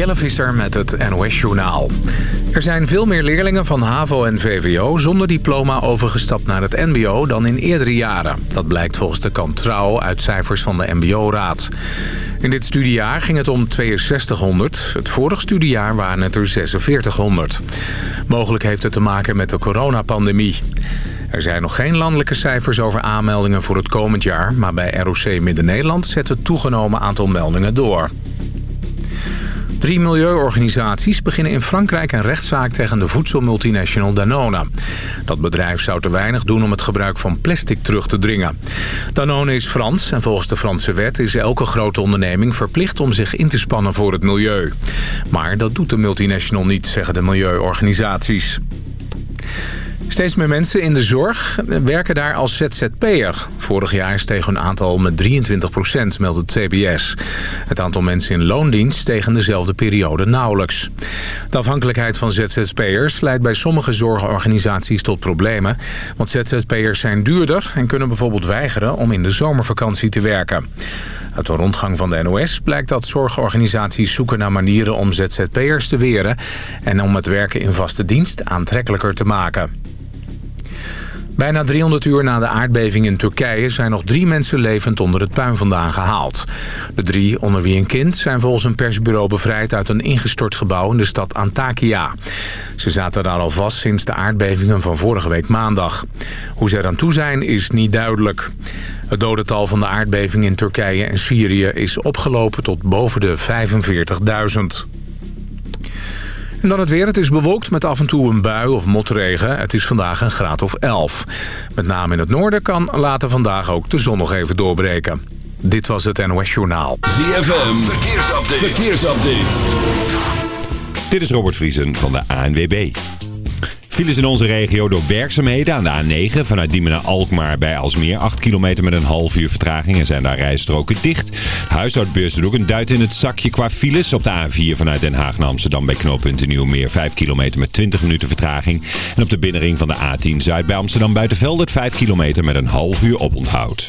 Jelle Visser met het NOS-journaal. Er zijn veel meer leerlingen van HAVO en VWO zonder diploma overgestapt naar het mbo dan in eerdere jaren. Dat blijkt volgens de kant Trouw uit cijfers van de mbo-raad. In dit studiejaar ging het om 6200. Het vorig studiejaar waren het er 4600. Mogelijk heeft het te maken met de coronapandemie. Er zijn nog geen landelijke cijfers over aanmeldingen voor het komend jaar... maar bij ROC Midden-Nederland zet het toegenomen aantal meldingen door. Drie milieuorganisaties beginnen in Frankrijk een rechtszaak tegen de voedselmultinational Danone. Dat bedrijf zou te weinig doen om het gebruik van plastic terug te dringen. Danone is Frans en volgens de Franse wet is elke grote onderneming verplicht om zich in te spannen voor het milieu. Maar dat doet de multinational niet, zeggen de milieuorganisaties. Steeds meer mensen in de zorg werken daar als ZZP'er. Vorig jaar steeg hun aantal met 23 procent, meldt het CBS. Het aantal mensen in loondienst tegen dezelfde periode nauwelijks. De afhankelijkheid van ZZP'ers leidt bij sommige zorgorganisaties tot problemen. Want ZZP'ers zijn duurder en kunnen bijvoorbeeld weigeren om in de zomervakantie te werken. Uit de rondgang van de NOS blijkt dat zorgorganisaties zoeken naar manieren om ZZP'ers te weren... en om het werken in vaste dienst aantrekkelijker te maken. Bijna 300 uur na de aardbeving in Turkije zijn nog drie mensen levend onder het puin vandaan gehaald. De drie, onder wie een kind, zijn volgens een persbureau bevrijd uit een ingestort gebouw in de stad Antakya. Ze zaten daar al vast sinds de aardbevingen van vorige week maandag. Hoe ze eraan toe zijn is niet duidelijk. Het dodental van de aardbeving in Turkije en Syrië is opgelopen tot boven de 45.000. En dan het weer. Het is bewolkt met af en toe een bui of motregen. Het is vandaag een graad of 11. Met name in het noorden kan later vandaag ook de zon nog even doorbreken. Dit was het NOS Journaal. ZFM, verkeersupdate. verkeersupdate. Dit is Robert Vriesen van de ANWB. Files in onze regio door werkzaamheden aan de A9 vanuit Diemen naar Alkmaar bij Alsmeer. 8 kilometer met een half uur vertraging en zijn daar rijstroken dicht. Huishoudbeurs doet ook een duit in het zakje qua files. Op de A4 vanuit Den Haag naar Amsterdam bij knooppunt Nieuwmeer. 5 kilometer met 20 minuten vertraging. En op de binnenring van de A10 Zuid bij Amsterdam Buitenveldert 5 kilometer met een half uur oponthoud.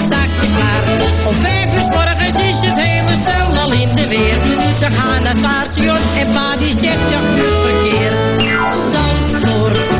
Het zaakje klaar. Om vijf uur morgens is het hele stel al in de weer. Ze gaan naar het station en pa die zegt, ja, verkeer. Zandvoort,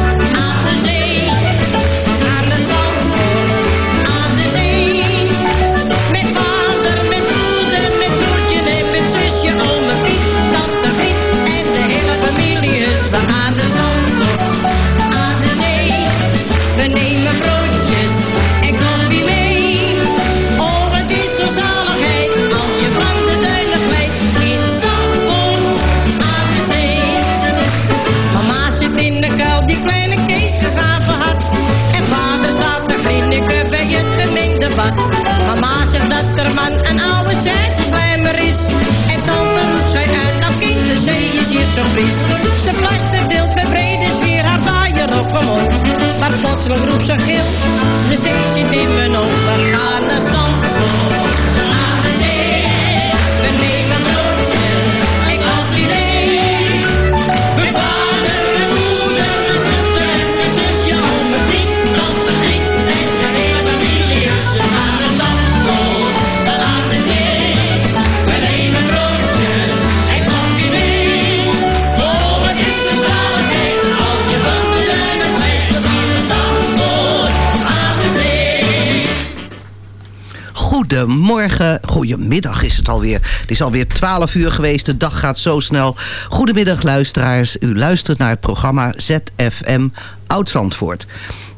Mama zegt dat er man een oude slijmer is. En tante roept zij uit, nou kind, de zee is hier zo fris. Ze plaster deelt met brede sfeer haar vaaier op omhoog. Maar plotseling roept ze gil, de zee zit in mijn ogen. Gaan naar Zandvoort, Goedemorgen, goedemiddag is het alweer. Het is alweer 12 uur geweest, de dag gaat zo snel. Goedemiddag luisteraars, u luistert naar het programma ZFM Oud-Zandvoort.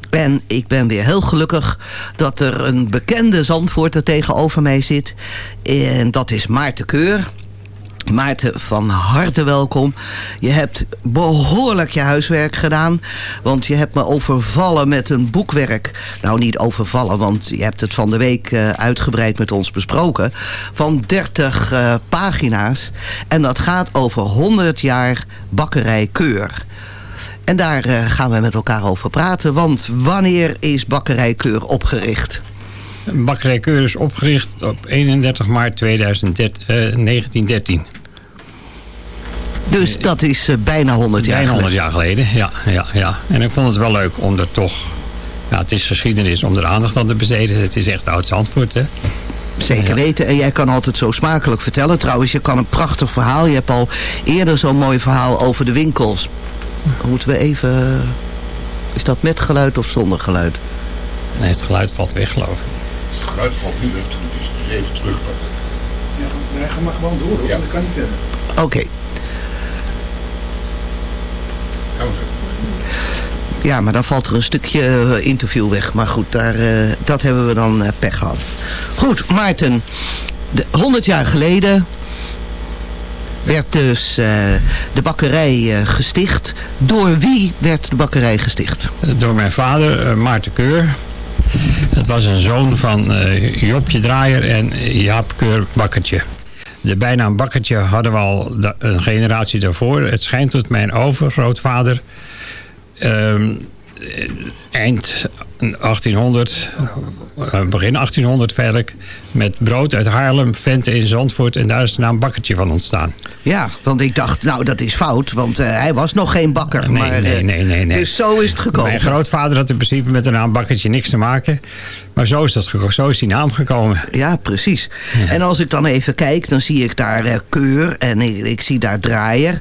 En ik ben weer heel gelukkig dat er een bekende Zandvoorter tegenover mij zit. En dat is Maarten Keur. Maarten, van harte welkom. Je hebt behoorlijk je huiswerk gedaan. Want je hebt me overvallen met een boekwerk. Nou, niet overvallen, want je hebt het van de week uh, uitgebreid met ons besproken. Van 30 uh, pagina's. En dat gaat over 100 jaar bakkerij Keur. En daar uh, gaan we met elkaar over praten. Want wanneer is bakkerij Keur opgericht? Bakkerij Keur is opgericht op 31 maart 2013, 1913. Dus dat is uh, bijna 100 jaar bijna geleden. 100 jaar geleden, ja, ja, ja. En ik vond het wel leuk om er toch... Ja, het is geschiedenis om er aandacht aan te besteden. Het is echt oud Zandvoort, hè. Zeker weten. En jij kan altijd zo smakelijk vertellen. Trouwens, je kan een prachtig verhaal. Je hebt al eerder zo'n mooi verhaal over de winkels. Moeten we even... Is dat met geluid of zonder geluid? Nee, het geluid valt weg, geloof ik. Geluid valt nu weg. Dus even terugpakken. Ja, nee, ga maar gewoon door. Hoor. Ja. Dat kan niet verder. Oké. Okay. Ja, maar dan valt er een stukje interview weg. Maar goed, daar, uh, dat hebben we dan uh, pech gehad. Goed, Maarten. De, 100 jaar geleden werd dus uh, de bakkerij gesticht. Door wie werd de bakkerij gesticht? Door mijn vader, Maarten Keur. Het was een zoon van Jopje Draaier en Jaap Keur Bakkertje. De bijnaam Bakkertje hadden we al een generatie daarvoor. Het schijnt dat mijn overgrootvader... Um, eind 1800, begin 1800 verder, met brood uit Haarlem, Vente in Zandvoort. En daar is de naam Bakkertje van ontstaan. Ja, want ik dacht, nou dat is fout, want uh, hij was nog geen bakker. Nee, maar, nee, nee, nee, nee. Dus zo is het gekomen. Mijn grootvader had in principe met de naam Bakkertje niks te maken. Maar zo is, dat, zo is die naam gekomen. Ja, precies. Ja. En als ik dan even kijk, dan zie ik daar uh, Keur en ik, ik, zie daar Draaier.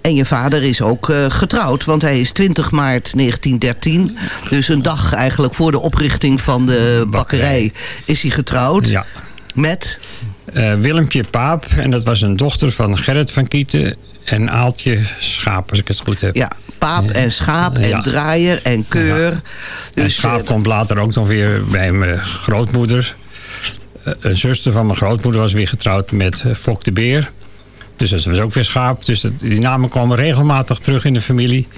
En je vader is ook uh, getrouwd, want hij is 20 maart 1913. Dus een dag eigenlijk voor de oprichting van de bakkerij is hij getrouwd. Ja. Met? Uh, Willempje Paap. En dat was een dochter van Gerrit van Kieten en Aaltje Schaap, als ik het goed heb. Ja, Paap en Schaap en Ja. Draaier en Keur. en Dus, Schaap eh, komt later ook nog weer bij mijn grootmoeder. Eh, Een zuster van mijn grootmoeder was weer getrouwd met eh, Fok de Beer. Dus dat was ook weer Schaap. Dus die namen komen regelmatig terug in de familie.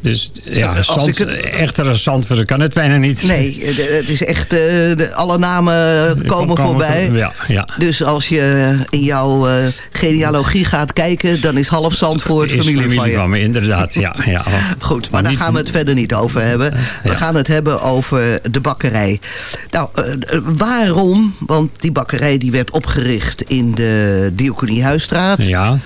Dus ja, Als Zand, ik het- echter als Zandvoort kan het bijna niet. Nee, het is echt, eh, de, alle namen komen voorbij. Ja, ja. Dus als je in jouw eh, genealogie gaat kijken, dan is half Zandvoort Is familie, van je. van me, inderdaad. Ja, ja. Goed, maar, daar niet- gaan we het verder niet over hebben. We Ja. gaan het hebben over de bakkerij. Nou, eh, waarom? Want die bakkerij die werd opgericht in de Diakoniehuisstraat. Ja,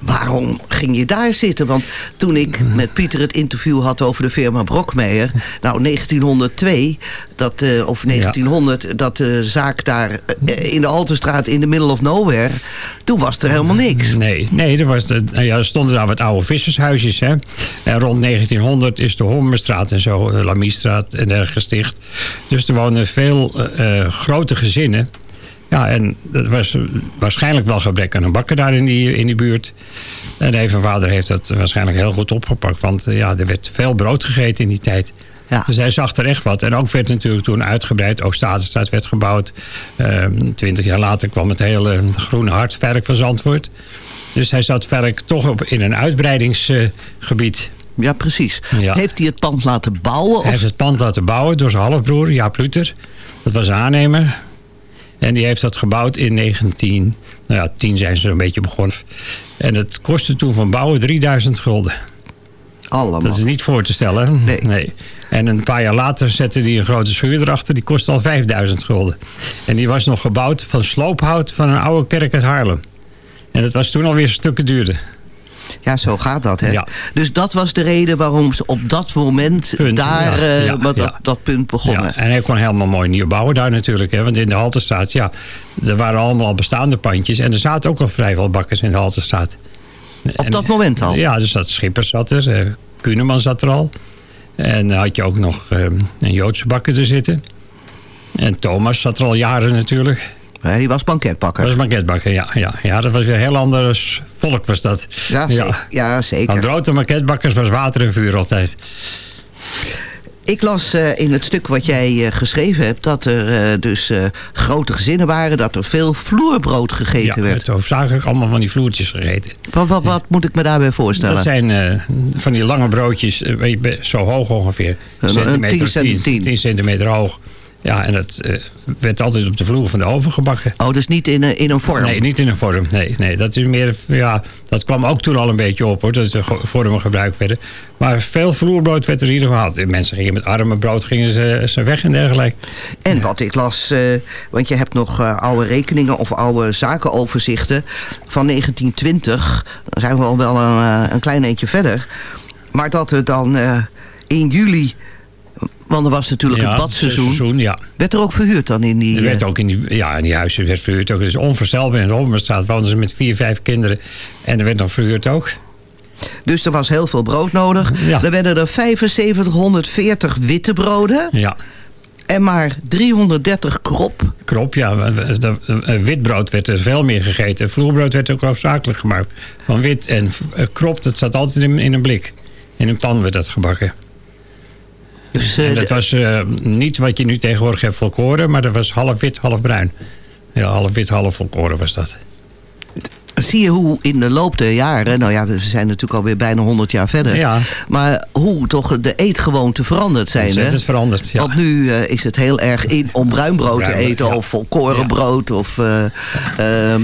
Waarom ging je daar zitten? Want toen ik met Pieter het interview had over de firma Brokmeijer... nou, 1902, dat, eh, of 1900, dat de zaak daar eh, in de Altenstraat... in de middle of nowhere, toen was er helemaal niks. nee, nee er, was de, nou ja, er stonden daar wat oude vissershuisjes. Hè? En rond 1900 is de Hommerstraat en zo, de Lamiestraat en dergelijke gesticht. Dus er woonden veel eh, eh, grote gezinnen. Ja, en er was waarschijnlijk wel gebrek aan een bakker daar in die, in die buurt. En mijn vader heeft dat waarschijnlijk heel goed opgepakt. Want eh, ja, er werd veel brood gegeten in die tijd. Ja. Dus hij zag er echt wat. En ook werd natuurlijk toen uitgebreid. Ook Statenstraat werd gebouwd. Ehm, Twintig jaar later kwam het hele groene hartverk van Zandvoort. Dus hij zat verk toch op, in een uitbreidingsgebied. Ja, precies. Ja. Heeft hij het pand laten bouwen? Hij heeft het pand laten bouwen door zijn halfbroer, Jaap Luter. Dat was een aannemer. En die heeft dat gebouwd in 19... Nou ja, 10 zijn ze een beetje begonnen. En het kostte toen van bouwen 3000 gulden. Allemaal. Dat is niet voor te stellen. Nee. En een paar jaar later zette hij een grote schuur erachter. Die kostte al 5000 gulden. En die was nog gebouwd van sloophout van een oude kerk uit Haarlem. En dat was toen alweer stukken duurder. Ja, zo gaat dat. Hè? Ja. Dus dat was de reden waarom ze op dat moment Punt, daar ja, eh, ja, met dat, dat punt begonnen. Ja, en hij kon helemaal mooi nieuw bouwen daar natuurlijk. Hè? Want in de Haltestraat, ja, er waren allemaal al bestaande pandjes. En er zaten ook al vrij veel bakkers in de Haltestraat. Op En- dat moment al? Ja, er zat Schippers zat er. eh, Kuneman zat er al. En dan had je ook nog eh, een Joodse bakker er zitten. En Thomas zat er al jaren natuurlijk. Ja, die was banketbakker. Dat was maquetbakker, ja, ja. Ja, dat was weer een heel ander volk was dat. Ja, zeker. Ja, zeker. Van brood en maquetbakkers was water en vuur altijd. Ik las eh, in het stuk wat jij eh, geschreven hebt... dat er eh, dus grote gezinnen waren... dat er veel vloerbrood gegeten ja, werd. het hoofdzakelijk allemaal van die vloertjes gegeten. Wat, wat, wat moet ik me daarbij voorstellen? Dat zijn van die lange broodjes, zo hoog ongeveer. Een- een 10 cent- 10. 10 centimeter hoog. Ja, en dat eh, werd altijd op de vloer van de oven gebakken. Oh, dus niet in, een- in een vorm? Nee, niet in een vorm. Nee, nee, dat is meer. Ja, dat kwam ook toen al een beetje op hoor. Dat de vormen gebruikt werden. Maar veel vloerbrood werd er in ieder geval. gehad. Mensen gingen met arme brood gingen ze, ze weg en dergelijke. En wat ik las, eh, want je hebt nog eh, oude rekeningen of oude zakenoverzichten van 1920. Dan zijn we al wel een, een klein eentje verder. Maar dat er dan in juli, want er was natuurlijk Ja, het badseizoen, seizoen, ja. werd er ook verhuurd dan in die... Er werd eh, ook in die, ja, in die huizen werd verhuurd ook. Het is onvoorstelbaar. In de Holmenstraat woonden ze met vier, vijf kinderen. En er werd nog verhuurd ook. Dus er was heel veel brood nodig. Ja. Er werden er 7540 witte broden Ja, en maar 330 krop. krop, ja. eh, Witbrood werd er veel meer gegeten. Vloerbrood werd ook hoofdzakelijk gemaakt. Van wit en eh, krop, dat zat altijd in, in een blik. In een pan werd dat gebakken. Dus, eh, En dat was eh, niet wat je nu tegenwoordig hebt volkoren, maar dat was half wit, half bruin. Ja, half wit, half volkoren was dat. Zie je hoe in de loop der jaren... nou ja, we zijn natuurlijk alweer bijna 100 jaar verder... Ja. maar hoe toch de eetgewoonten veranderd zijn. Het Hè? is veranderd, ja. Want nu eh, is het heel erg in om bruin brood te eten... ja. of volkorenbrood of eh,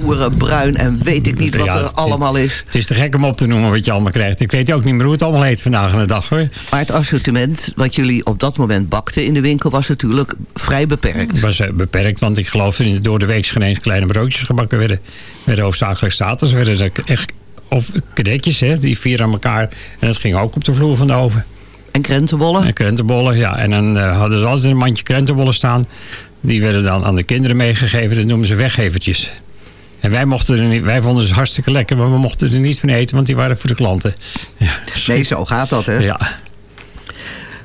boerenbruin... en weet ik niet wat er het- allemaal is. Het is te gek om op te noemen wat je allemaal krijgt. Ik weet ook niet meer hoe het allemaal heet vandaag aan de dag hoor. Maar het assortiment wat jullie op dat moment bakten in de winkel... was natuurlijk vrij beperkt. Het was eh, beperkt, want ik geloof dat in- door de week geen eens kleine broodjes gebakken werden. werden hoofdzakelijk status, werden er echt of kadetjes, hè, die vier aan elkaar. En dat ging ook op de vloer van de oven. En krentenbollen? En krentenbollen, ja. En dan eh, hadden ze altijd een mandje krentenbollen staan. Die werden dan aan de kinderen meegegeven. Dat noemen ze weggevertjes. En wij, mochten er niet, wij vonden ze hartstikke lekker, maar we mochten er niet van eten, want die waren voor de klanten. Ja, Nee, zo gaat dat, hè? ja.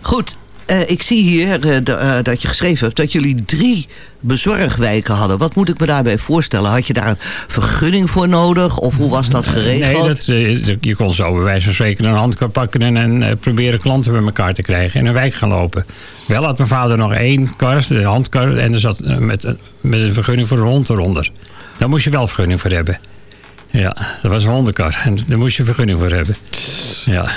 Goed, eh, ik zie hier eh, eh, dat je geschreven hebt... dat jullie drie bezorgwijken hadden. Wat moet ik me daarbij voorstellen? Had je daar een vergunning voor nodig? Of hoe was dat geregeld? Nee, dat, je kon zo bij wijze van spreken een handkar pakken en, en proberen klanten bij elkaar te krijgen en een wijk gaan lopen. Wel had mijn vader nog één kar, de handkar, en er zat met, een- met een vergunning voor een hond eronder. Daar moest je wel vergunning voor hebben. Ja, dat was een hondenkar en daar moest je vergunning voor hebben. Ja,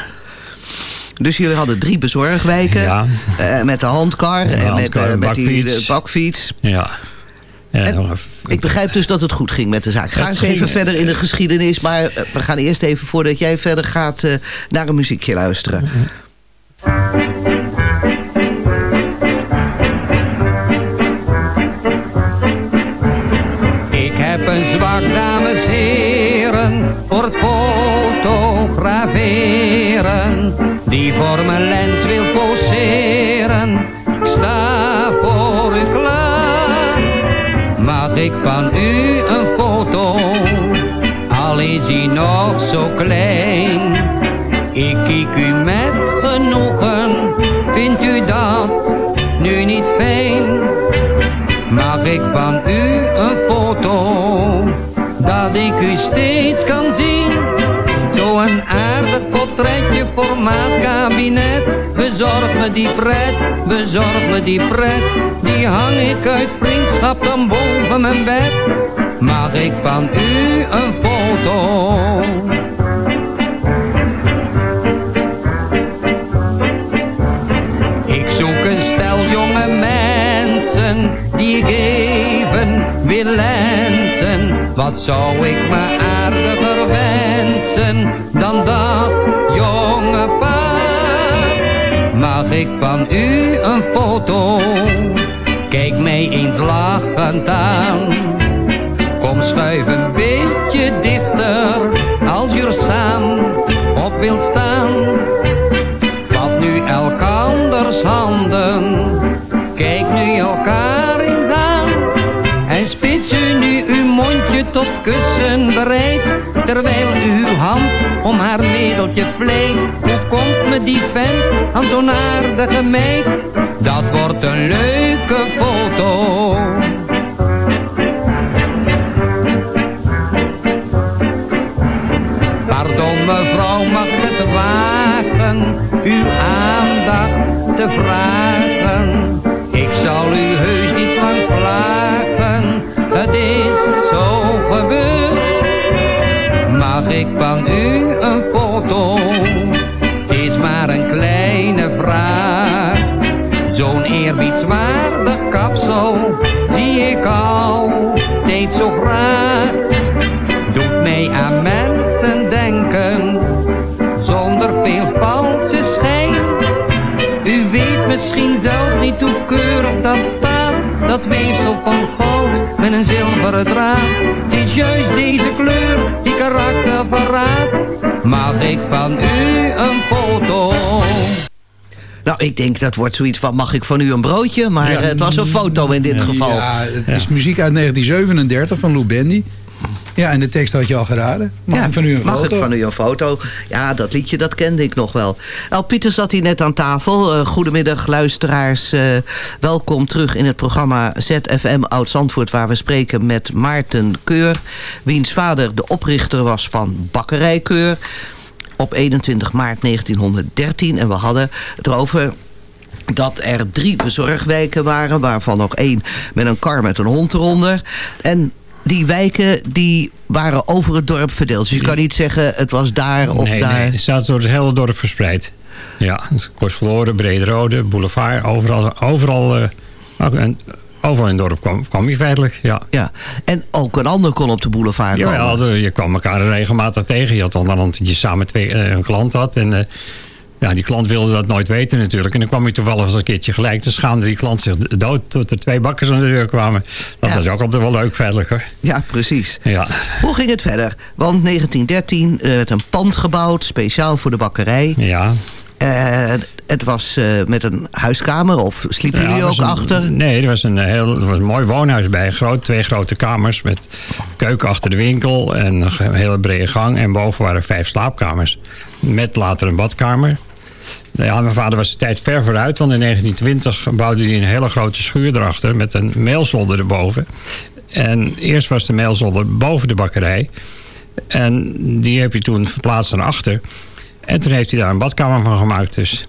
Dus jullie hadden drie bezorgwijken. Ja. eh, met de handkar en met, handkar, eh, met die bakfiets. de bakfiets. ja. En, Ik begrijp dus dat het goed ging met de zaak. Ga eens even verder in de geschiedenis. Maar eh, we gaan eerst even, voordat jij verder gaat, eh, naar een muziekje luisteren. Ik heb een zwak, dames heren, voor het fotograferen. Die voor mijn lens wil poseren. Ik sta voor u klaar. Mag ik van u een foto? Al is hij nog zo klein. Ik kijk u met genoegen. Vindt u dat nu niet fijn? Mag ik van u een foto, dat ik u steeds kan zien? Zo'n aardig portretje, formaat kabinet. Bezorg me die pret, bezorg me die pret. Die hang ik uit vriendschap dan boven mijn bed. Mag ik van u een foto? Ik zoek een stel jonge mensen die ik even wil. Wat zou ik me aardiger wensen dan dat van u een foto? Kijk mij eens lachend aan. Kom schuif een beetje dichter als je er samen op wilt staan. Vat nu elkanders handen, kijk nu elkaar eens aan. En spits u nu uw mondje tot kussen bereid, terwijl uw hand om haar middeltje vleet. Hoe komt me die vent aan zo'n aardige meid. Dat wordt een leuke foto. Pardon mevrouw, mag ik het wagen uw aandacht te vragen? Ik zal u heus niet lang plagen, het is zo gebeurd. Mag ik van u een foto? Zie ik al steeds zo graag. Doet mij aan mensen denken, zonder veel valse schijn. U weet misschien zelf niet hoe keurig dat staat, dat weefsel van goud met een zilveren draad. Het is juist deze kleur die karakter verraadt. Maak ik van u een foto. Nou, ik denk dat wordt zoiets van, mag ik van u een broodje? Maar het was een foto in dit geval. Ja, het is muziek uit 1937 van Lou Bendy. Ja, en de tekst had je al geraden. Mag Ja, ik van u een mag foto? ik van u een foto? Ja, dat liedje, dat kende ik nog wel. Nou, Pieter zat hier net aan tafel. Eh, goedemiddag, luisteraars. Eh, welkom terug in het programma ZFM Oud-Zandvoort... waar we spreken met Maarten Keur... wiens vader de oprichter was van Bakkerij Keur... op 21 maart 1913. En we hadden het erover dat er drie bezorgwijken waren... waarvan nog één met een kar met een hond eronder. En die wijken die waren over het dorp verdeeld. Dus je kan niet zeggen het was daar of nee, daar. nee, het staat door het hele dorp verspreid. Ja, het Kostverloren, Brederode, Boulevard, overal, overal, eh, ook en overal in het dorp kwam, kwam je feitelijk, ja. Ja. En ook een ander kon op de boulevard komen. Ja, de- je kwam elkaar regelmatig tegen. Je had onderhand dat je samen twee, eh, een klant had. En eh, ja, die klant wilde dat nooit weten natuurlijk. En dan kwam je toevallig eens een keertje gelijk. te schaamde die klant zich dood tot er twee bakkers aan de deur kwamen. Dat Ja. was ook altijd wel leuk feitelijk hoor. Ja, precies. Ja. Hoe ging het verder? Want 1913 eh, werd een pand gebouwd, speciaal voor de bakkerij. Ja. Het was eh, met een huiskamer, of sliepen jullie ook een- achter? Nee, er was een, heel, er was een mooi woonhuis bij. Groot, twee grote kamers met keuken achter de winkel en een hele brede gang. En boven waren vijf slaapkamers. Met later een badkamer. Nou Ja, mijn vader was de tijd ver vooruit, want in 1920 bouwde hij een hele grote schuur erachter met een meelzolder erboven. En eerst was de meelzolder boven de bakkerij. En die heb je toen verplaatst naar achter. En toen heeft hij daar een badkamer van gemaakt. Dus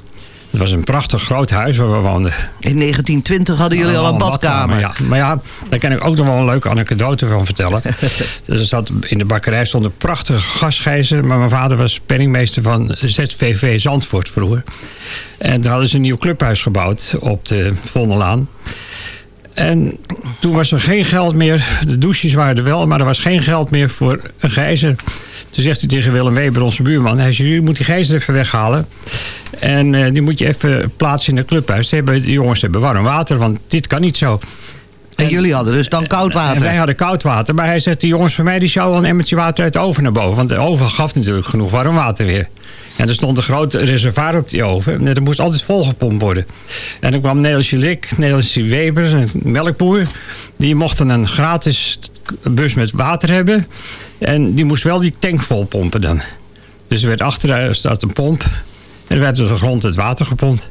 het was een prachtig groot huis waar we woonden. In 1920 hadden jullie al een badkamer. Ja. Maar ja, daar kan ik ook nog wel een leuke anekdote van vertellen. dus er zat, in de bakkerij stond een prachtige gasgijzer. Maar mijn vader was penningmeester van ZVV Zandvoort vroeger. En toen hadden ze een nieuw clubhuis gebouwd op de Vondellaan. En toen was er geen geld meer. De douches waren er wel, maar er was geen geld meer voor een gijzer. Toen zegt hij tegen Willem Weber, onze buurman... Hij zegt, jullie moet die gijzer even weghalen. En eh, die moet je even plaatsen in het clubhuis. Ze hebben, de jongens hebben warm water, want dit kan niet zo. En jullie hadden dus dan koud En wij water. hadden koud water. Maar hij zegt, de jongens van mij die sjouwen wel een emmertje water uit de oven naar boven. Want de oven gaf natuurlijk genoeg warm water weer. En er stond een groot reservoir op die oven. En dat moest altijd volgepompt worden. En dan kwam Nederlandse Lik, Nederlandse Weber, een melkboer. Die mochten een gratis bus met water hebben. En die moest wel die tank vol pompen dan. Dus er werd achter staat een pomp. En er werd door de grond het water gepompt.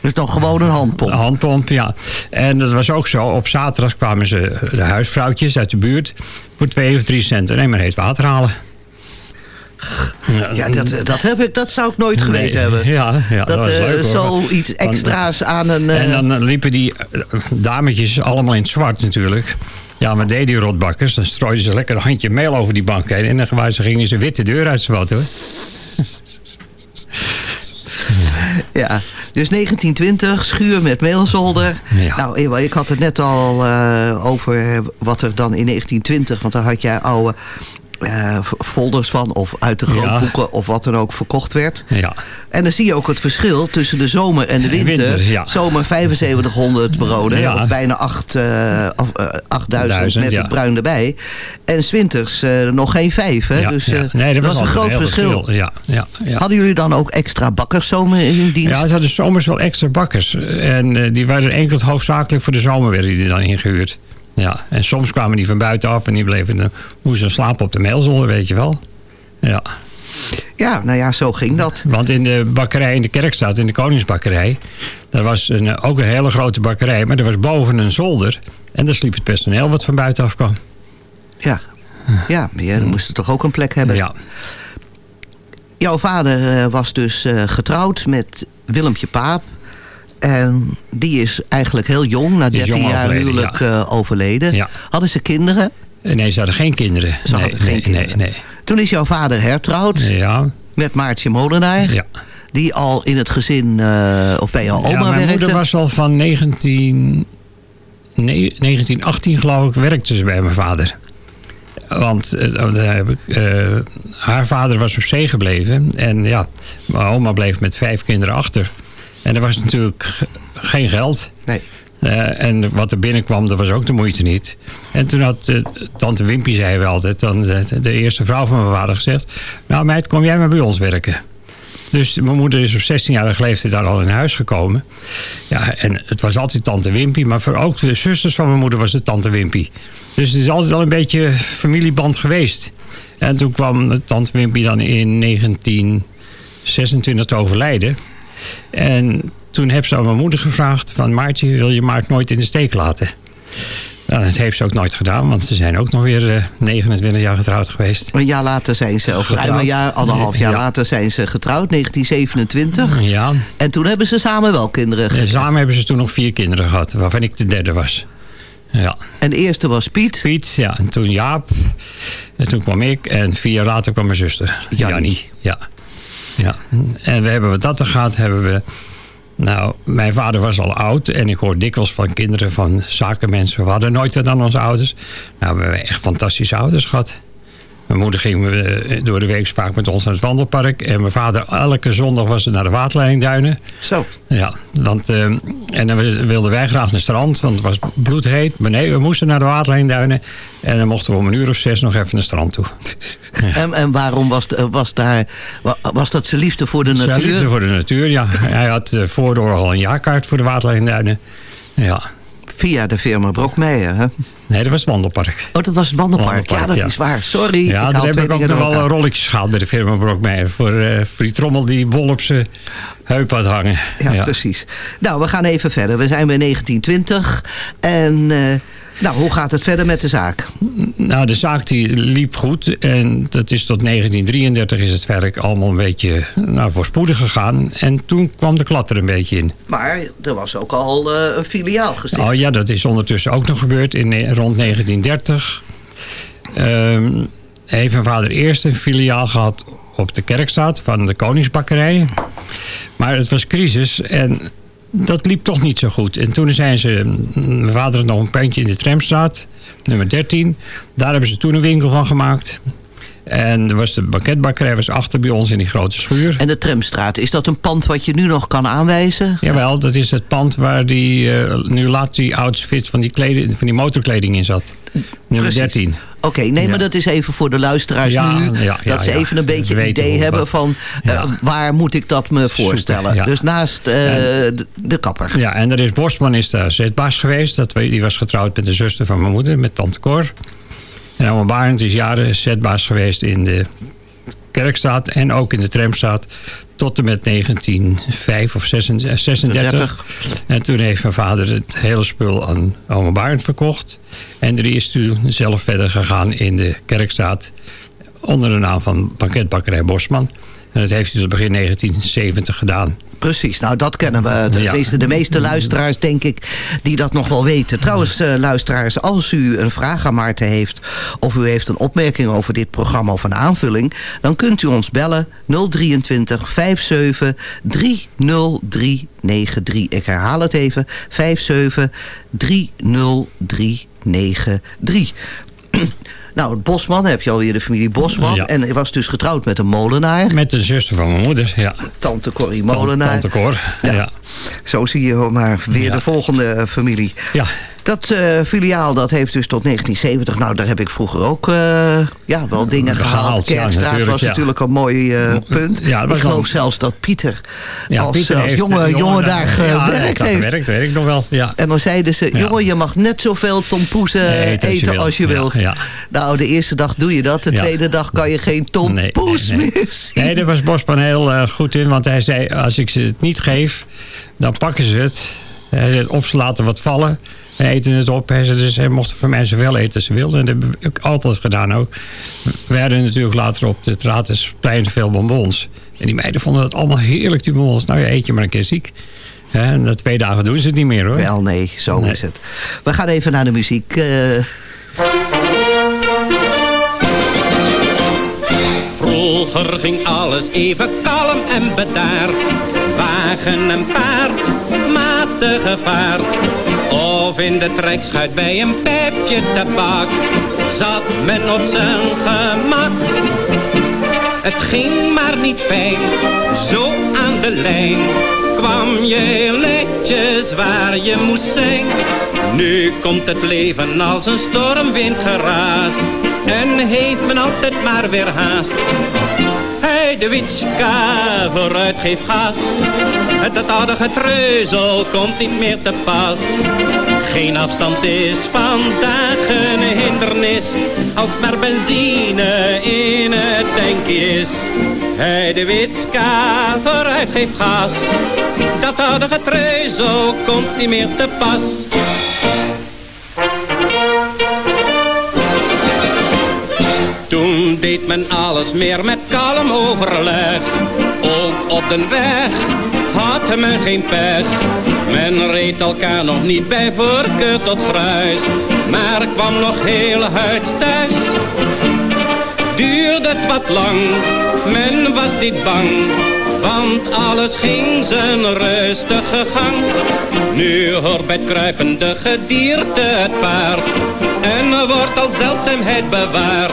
Dus nog gewoon een handpomp. Een handpomp, ja. En dat was ook zo. Op zaterdag kwamen ze, de huisvrouwtjes uit de buurt... voor twee of drie cent een emmer heet water halen. Ja, dat, dat, heb ik, dat zou ik nooit geweten Nee, hebben. Ja, ja, dat eh, hoor. zoiets extra's aan een... eh, En dan eh, liepen die eh, dametjes allemaal in het zwart natuurlijk. Ja, maar deden die rotbakkers? Dan strooiden ze lekker een handje meel over die bank heen. En dan ze- gingen ze witte deur uit wat hoor. Ja, dus 1920, schuur met meelzolder. Ja. Nou, ik had het net al eh, over wat er dan in 1920... want daar had jij oude eh, folders van... of uit de Ja. grootboeken of wat dan ook verkocht werd. Ja. En dan zie je ook het verschil tussen de zomer en de winter. winter, ja. Zomer 7500 broden, Ja. of bijna 8, eh, of, eh, 8000 Duizend, met ja. het bruin erbij. En zwinters eh, nog geen vijf, hè? Ja, dus ja. eh, Nee, dat was een groot verschil. Ja, ja, ja. Hadden jullie dan ook extra bakkerszomer in dienst? Ja, ze hadden zomers wel extra bakkers. En eh, die werden enkel hoofdzakelijk voor de zomer werden die dan ingehuurd. Ja, en soms kwamen die van buitenaf en die bleven dan moesten slapen op de meelzolder, weet je wel. Ja, Ja, nou ja, zo ging dat. want in de bakkerij in de Kerkstraat, in de Koningsbakkerij... daar was een, eh, ook een hele grote bakkerij, maar er was boven een zolder... en daar sliep het personeel wat van buitenaf kwam. Ja, ja maar je moest toch ook een plek hebben. Ja, Jouw vader eh, was dus eh, getrouwd met Willempje Paap. En die is eigenlijk heel jong, na Die is 13 jong jaar huwelijk ja. eh, overleden. Ja. Hadden ze kinderen? Eh, nee, ze hadden geen kinderen. Ze nee, hadden geen kinderen. Nee, Toen is jouw vader hertrouwd. Ja, met Maartje Molenaar. ja. Die al in het gezin, eh, of bij jouw oma mijn werkte. moeder was al van ne- 1918 geloof ik werkte ze bij mijn vader. Want daar heb ik, haar vader was op zee gebleven. En ja, mijn oma bleef met vijf kinderen achter. En er was natuurlijk geen geld. Nee. Eh, en wat er binnenkwam, dat was ook de moeite niet. En toen had eh, tante Wimpy, zei we altijd, dan de, de eerste vrouw van mijn vader gezegd... Nou meid, kom jij maar bij ons werken. Dus mijn moeder is op 16-jarige leeftijd daar al in huis gekomen. Ja, en het was altijd tante Wimpy. Maar voor ook de zusters van mijn moeder was het tante Wimpy. Dus het is altijd al een beetje familieband geweest. En toen kwam tante Wimpy dan in 1926 te overlijden. En toen heb ze aan mijn moeder gevraagd van... Maartje, wil je Maart nooit in de steek laten? Nou, dat heeft ze ook nooit gedaan, want ze zijn ook nog weer eh, 29 jaar getrouwd geweest. Een jaar later zijn ze, of ruim een jaar, anderhalf jaar Ja. later zijn ze getrouwd, 1927. Ja, En toen hebben ze samen wel kinderen en gekregen. samen hebben ze toen nog vier kinderen gehad, waarvan ik de derde was. Ja, En de eerste was Piet. Piet, ja, en toen Jaap. En toen kwam ik en vier jaar later kwam mijn zuster, Jannie. Jannie. Ja. Ja. En we hebben wat dat er gaat, hebben we... Nou, mijn vader was al oud en ik hoor dikwijls van kinderen van zakenmensen. We hadden nooit wat aan onze ouders. Nou, we hebben echt fantastische ouders gehad. Mijn moeder ging eh, door de week vaak met ons naar het wandelpark. En mijn vader, elke zondag was naar de waterleidingduinen. Zo. Ja, want, eh, en dan wilden wij graag naar het strand, want het was bloedheet. Maar nee, we moesten naar de waterleidingduinen. En dan mochten we om een uur of zes nog even naar het strand toe. En, en waarom was, was, daar, wa- was dat zijn liefde voor de Zijn natuur? liefde voor de natuur, ja. Hij had eh, voor de oorlog al een jaarkaart voor de waterleidingduinen. Ja, Via de firma Brokmeijer, hè? Nee, dat was het wandelpark. Oh, dat was het wandelpark. Wandelpark, ja, dat ja. is waar. Sorry, Ja, ik daar heb ik ook nog wel rolletjes gehaald bij de firma Brokmeijer. Voor, eh, voor die trommel die bol op zijn heup had hangen. Ja, precies. Nou, we gaan even verder. We zijn bij 1920. En eh, nou, hoe gaat het verder met de zaak? Nou, de zaak die liep goed. En dat is tot 1933 is het werk allemaal een beetje nou, voorspoedig gegaan. En toen kwam de klat er een beetje in. Maar er was ook al eh, een filiaal gesticht. Oh ja, dat is ondertussen ook nog gebeurd in rond 1930. Ehm, heeft mijn vader eerst een filiaal gehad op de Kerkstraat van de Koningsbakkerij. Maar het was crisis en dat liep toch niet zo goed. En toen zijn ze, mijn vader had nog een puntje in de Tramstraat, nummer 13. Daar hebben ze toen een winkel van gemaakt. En er was de banketbakkerij was achter bij ons in die grote schuur. En de Tramstraat, is dat een pand wat je nu nog kan aanwijzen? Jawel, dat is het pand waar die, eh, nu laat die outfit van die, kleding, van die motorkleding in zat. Nummer Precies. 13. Oké, nee, Ja. maar dat is even voor de luisteraars Ja, nu. ja, dat ze even een beetje een idee hebben wat. van eh, waar moet ik dat me voorstellen. Dus naast eh, de, de kapper. Ja, en er is Bosman is daar zetbaas geweest. Dat, die was getrouwd met de zuster van mijn moeder, met tante Cor. En Oma Barend is jaren zetbaas geweest in de Kerkstraat en ook in de Tramstraat. Tot en met 1905 of 36. 36. En toen heeft mijn vader het hele spul aan Oma Barend verkocht. En die is toen zelf verder gegaan in de Kerkstraat. Onder de naam van Banketbakkerij Bosman. En dat heeft hij tot begin 1970 gedaan. Precies, nou dat kennen we. De, Ja. meeste, de meeste luisteraars, denk ik, die dat nog wel weten. Trouwens, eh, luisteraars, als u een vraag aan Maarten heeft... of u heeft een opmerking over dit programma of een aanvulling... dan kunt u ons bellen 023 57 30393. Ik herhaal het even, 57 30393. Nou, Bosman, heb je alweer de familie Bosman. Ja. En hij was dus getrouwd met een molenaar. Met de zuster van mijn moeder, ja. Tante Corrie Molenaar. Tante Cor, Ja. ja. Zo zie je maar weer de volgende familie. Ja, Dat eh, filiaal dat heeft dus tot 1970. Nou, daar heb ik vroeger ook eh, ja, wel dingen gehaald. Gehaald, ja, Kerkstraat natuurlijk, was ja. natuurlijk een mooi eh, punt. Ja, ik geloof zelfs dat Pieter ja als, Pieter als jonge, jongen daar ja, gewerkt dat heeft. gewerkt, weet ik nog wel. Ja. En dan zeiden ze, jongen, je mag net zoveel tompoezen Nee, eten, als je, wil. wilt. Nou, de eerste dag doe je dat. De tweede dag kan je geen tompoes nee, nee. meer zien. Nee, daar was Bosman heel goed in. Want hij zei, als ik ze het niet geef, dan pakken ze het. Of ze laten wat vallen. En eten het op. Dus hij mocht van mij zoveel eten als ze wilden. En dat heb ik altijd gedaan ook. We hadden natuurlijk later op het Raadhuisplein veel bonbons. En die meiden vonden het allemaal heerlijk, die bonbons. Nou ja, eet je maar een keer ziek. Hè, en na twee dagen doen ze het niet meer hoor. Wel, nee, zo Nee. is het. We gaan even naar de muziek. eh, Vroeger ging alles even kalm en bedaard. Wagen en paard, matige vaart. Of in de trekschuit bij een pijpje tabak. Zat men op zijn gemak. Het ging maar niet fijn. Zo aan de lijn kwam je netjes waar je moest zijn. Nu komt het leven als een stormwind geraast. En heeft men altijd maar weer haast. Hey, de witska, vooruit geef gas. Het aardige treuzel komt niet meer te pas. Geen afstand is vandaag een hindernis. Als maar benzine in het tankje is. Hey, de witska, vooruit geef gas. Dat aardige treuzel komt niet meer te pas. Toen deed men alles meer met kalm overleg. Ook op de weg had men geen pech. Men reed elkaar nog niet bij voorkeur tot gruis. Maar kwam nog heel huids thuis. Duurde het wat lang, men was niet bang. Want alles ging zijn rustige gang. Nu hoort bij het kruipende gedierte het paard. En wordt al zeldzaamheid bewaard.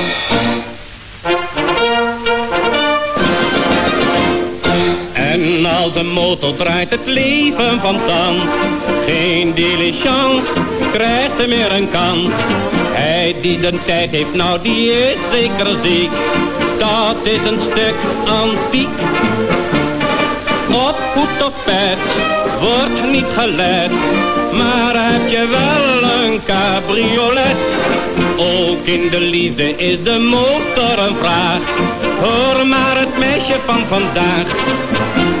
Als een motor draait het leven van thans. Geen diligence krijgt er meer een kans. Hij die de tijd heeft, nou die is zeker ziek. Dat is een stuk antiek. Op hoed of pet wordt niet gelet. Maar heb je wel een cabriolet? Ook in de liefde is de motor een vraag. Hoor maar het meisje van vandaag.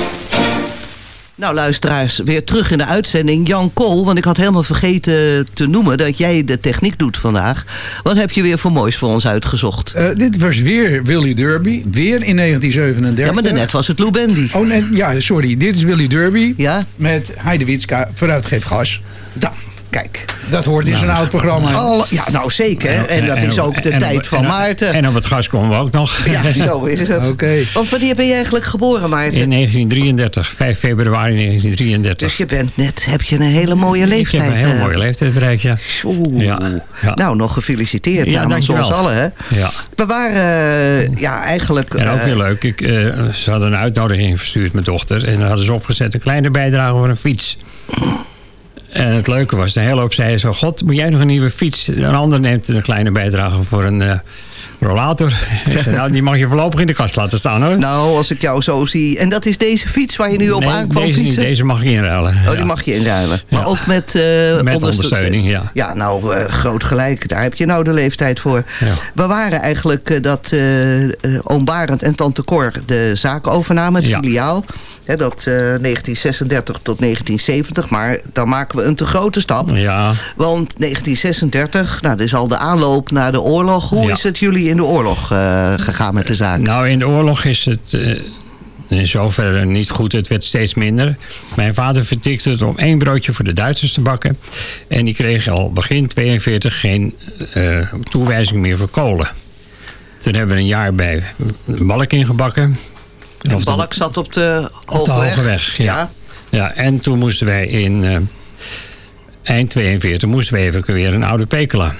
Nou, luisteraars, weer terug in de uitzending. Jan Kool, want ik had helemaal vergeten te noemen... dat jij de techniek doet vandaag. Wat heb je weer voor moois voor ons uitgezocht? Eh, dit was weer Willy Derby. Weer in 1937. Ja, maar daarnet was het Lou Bendy. Oh, nee, ja, sorry. Dit is Willy Derby. Ja? Met Heide Witska, vooruit geef gas. Da, kijk. Dat hoort in zo'n oud programma. Al, ja, nou zeker. En dat is ook de en tijd van Maarten. En op het gas komen we ook nog. Ja, zo is het. Oké. Want wanneer ben je eigenlijk geboren, Maarten? In 1933, 5 februari 1933. Dus je bent net, heb je een hele mooie leeftijd. Ik heb een hele eh, mooie leeftijd bereikt, ja. Oeh. Ja, ja. Nou, nog gefeliciteerd Ja, namens ons dankjewel. allen. Hè? Ja. We waren eh, ja, eigenlijk... En ook eh, heel leuk. Ik, eh, ze hadden een uitnodiging verstuurd, mijn dochter. En dan hadden ze opgezet een kleine bijdrage voor een fiets. En het leuke was, de hele hoop zei zo... God, moet jij nog een nieuwe fiets? Een ander neemt een kleine bijdrage voor een eh, rollator. Zei, nou, die mag je voorlopig in de kast laten staan, hoor. Nou, als ik jou zo zie. En dat is deze fiets waar je nu op Nee, aankwam deze, niet, fietsen? deze mag je inruilen. Oh, Ja. die mag je inruilen. Maar Ja. ook met, eh Met ondersteuning, ja. Ja, nou, eh, groot gelijk. Daar heb je nou de leeftijd voor. Ja. We waren eigenlijk eh, dat oom Barend en tante Cor de zaak overnamen, het filiaal. Dat eh, 1936 tot 1970. Maar dan maken we een te grote stap. Ja, Want 1936, nou, dat is al de aanloop naar de oorlog. Hoe is het jullie in de oorlog eh, gegaan met de zaak? nou in de oorlog is het eh, in zoverre niet goed. Het werd steeds minder. Mijn vader vertikte het om één broodje voor de Duitsers te bakken. En die kreeg al begin 42 geen eh, toewijzing meer voor kolen. Toen hebben we een jaar bij Balk ingebakken. En Of de- Balk zat op de Op de Hogeweg. Hoge Weg, ja. Ja, en toen moesten wij in eind 42 moesten we evacueren in Oude Pekela.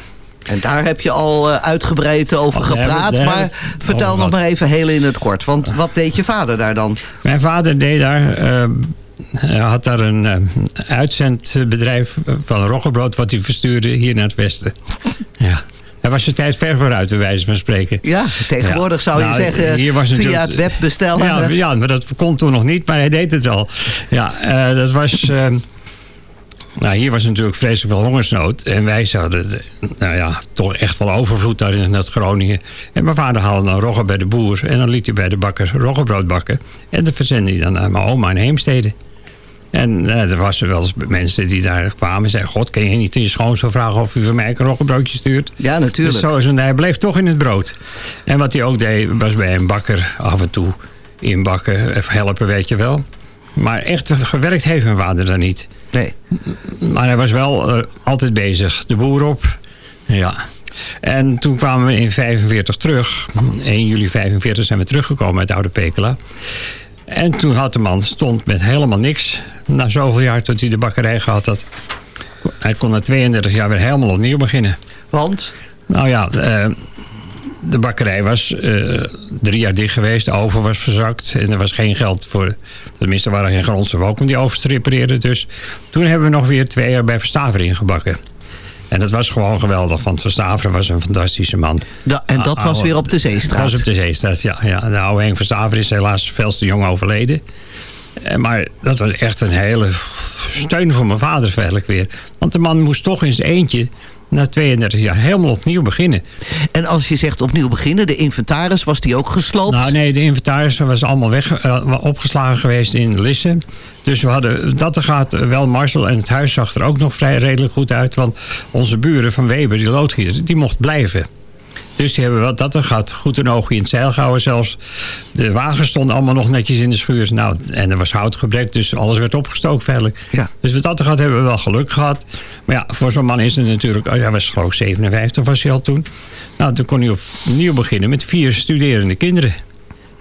En daar heb je al eh, uitgebreid over Oh, gepraat. maar vertel nog maar even heel in het kort. Want wat deed je vader daar dan? Mijn vader deed daar, hij had daar een eh, uitzendbedrijf van roggebrood wat hij verstuurde hier naar het westen. Ja. Hij was zijn tijd ver vooruit, bij wijze van spreken. Ja, tegenwoordig Ja. zou je Nou, zeggen hier was via het web bestellen. Ja, ja, maar dat kon toen nog niet, maar hij deed het wel. Ja, dat was... Nou, hier was natuurlijk vreselijk veel hongersnood. En wij zouden, nou ja, toch echt wel overvloed daar in het Groningen. En mijn vader haalde dan rogge bij de boer. En dan liet hij bij de bakker roggebrood bakken. En dat verzendde hij dan naar mijn oma in Heemstede. En eh, er was wel eens mensen die daar kwamen en zeiden... God, kan je niet in je schoonzoon vragen of u voor mij een roggebroodje stuurt? Ja, natuurlijk. Dus zo is het. Hij bleef toch in het brood. En wat hij ook deed, was bij een bakker af en toe inbakken. Even helpen, weet je wel. Maar echt gewerkt heeft mijn vader daar niet. Nee. Maar hij was wel eh, altijd bezig. De boer op. Ja. En toen kwamen we in 45 terug. 1 juli 45 zijn we teruggekomen uit Oude Pekela. En toen had de man stond met helemaal niks. Na zoveel jaar tot hij de bakkerij gehad had. Hij kon na 32 jaar weer helemaal opnieuw beginnen. Want? Nou ja, eh, de bakkerij was eh, drie jaar dicht geweest. De oven was verzakt. En er was geen geld voor... Tenminste, er waren geen grondstoffen ook om die ovens te repareren. Dus toen hebben we nog weer twee jaar bij Verstaver ingebakken. En dat was gewoon geweldig, want Verstaver was een fantastische man. Da en dat was weer op de Zeestraat. Dat was op de Zeestraat, ja. ja. De oude Henk Verstaver is helaas veel te jong overleden. Eh, Maar dat was echt een hele steun voor mijn vader feitelijk weer. Want de man moest toch in zijn eentje na 32 jaar helemaal opnieuw beginnen. En als je zegt opnieuw beginnen, de inventaris, was die ook gesloopt? Nou nee, de inventaris was allemaal weg, eh, opgeslagen geweest in Lisse. Dus we hadden, dat er gaat eh, wel Marcel en het huis zag er ook nog vrij redelijk goed uit. Want onze buren van Weber, die loodgieter, die mocht blijven. Dus die hebben wat dat er gaat goed een oogje in het zeil gehouden. Zelfs de wagens stonden allemaal nog netjes in de schuur. Nou, en er was houtgebrek, dus alles werd opgestookt verder. Ja. Dus wat dat er gaat, hebben we wel geluk gehad. Maar ja, voor zo'n man is het natuurlijk... oh, Hij was geloof ik 57 was hij al toen. Nou, toen kon hij opnieuw beginnen met vier studerende kinderen.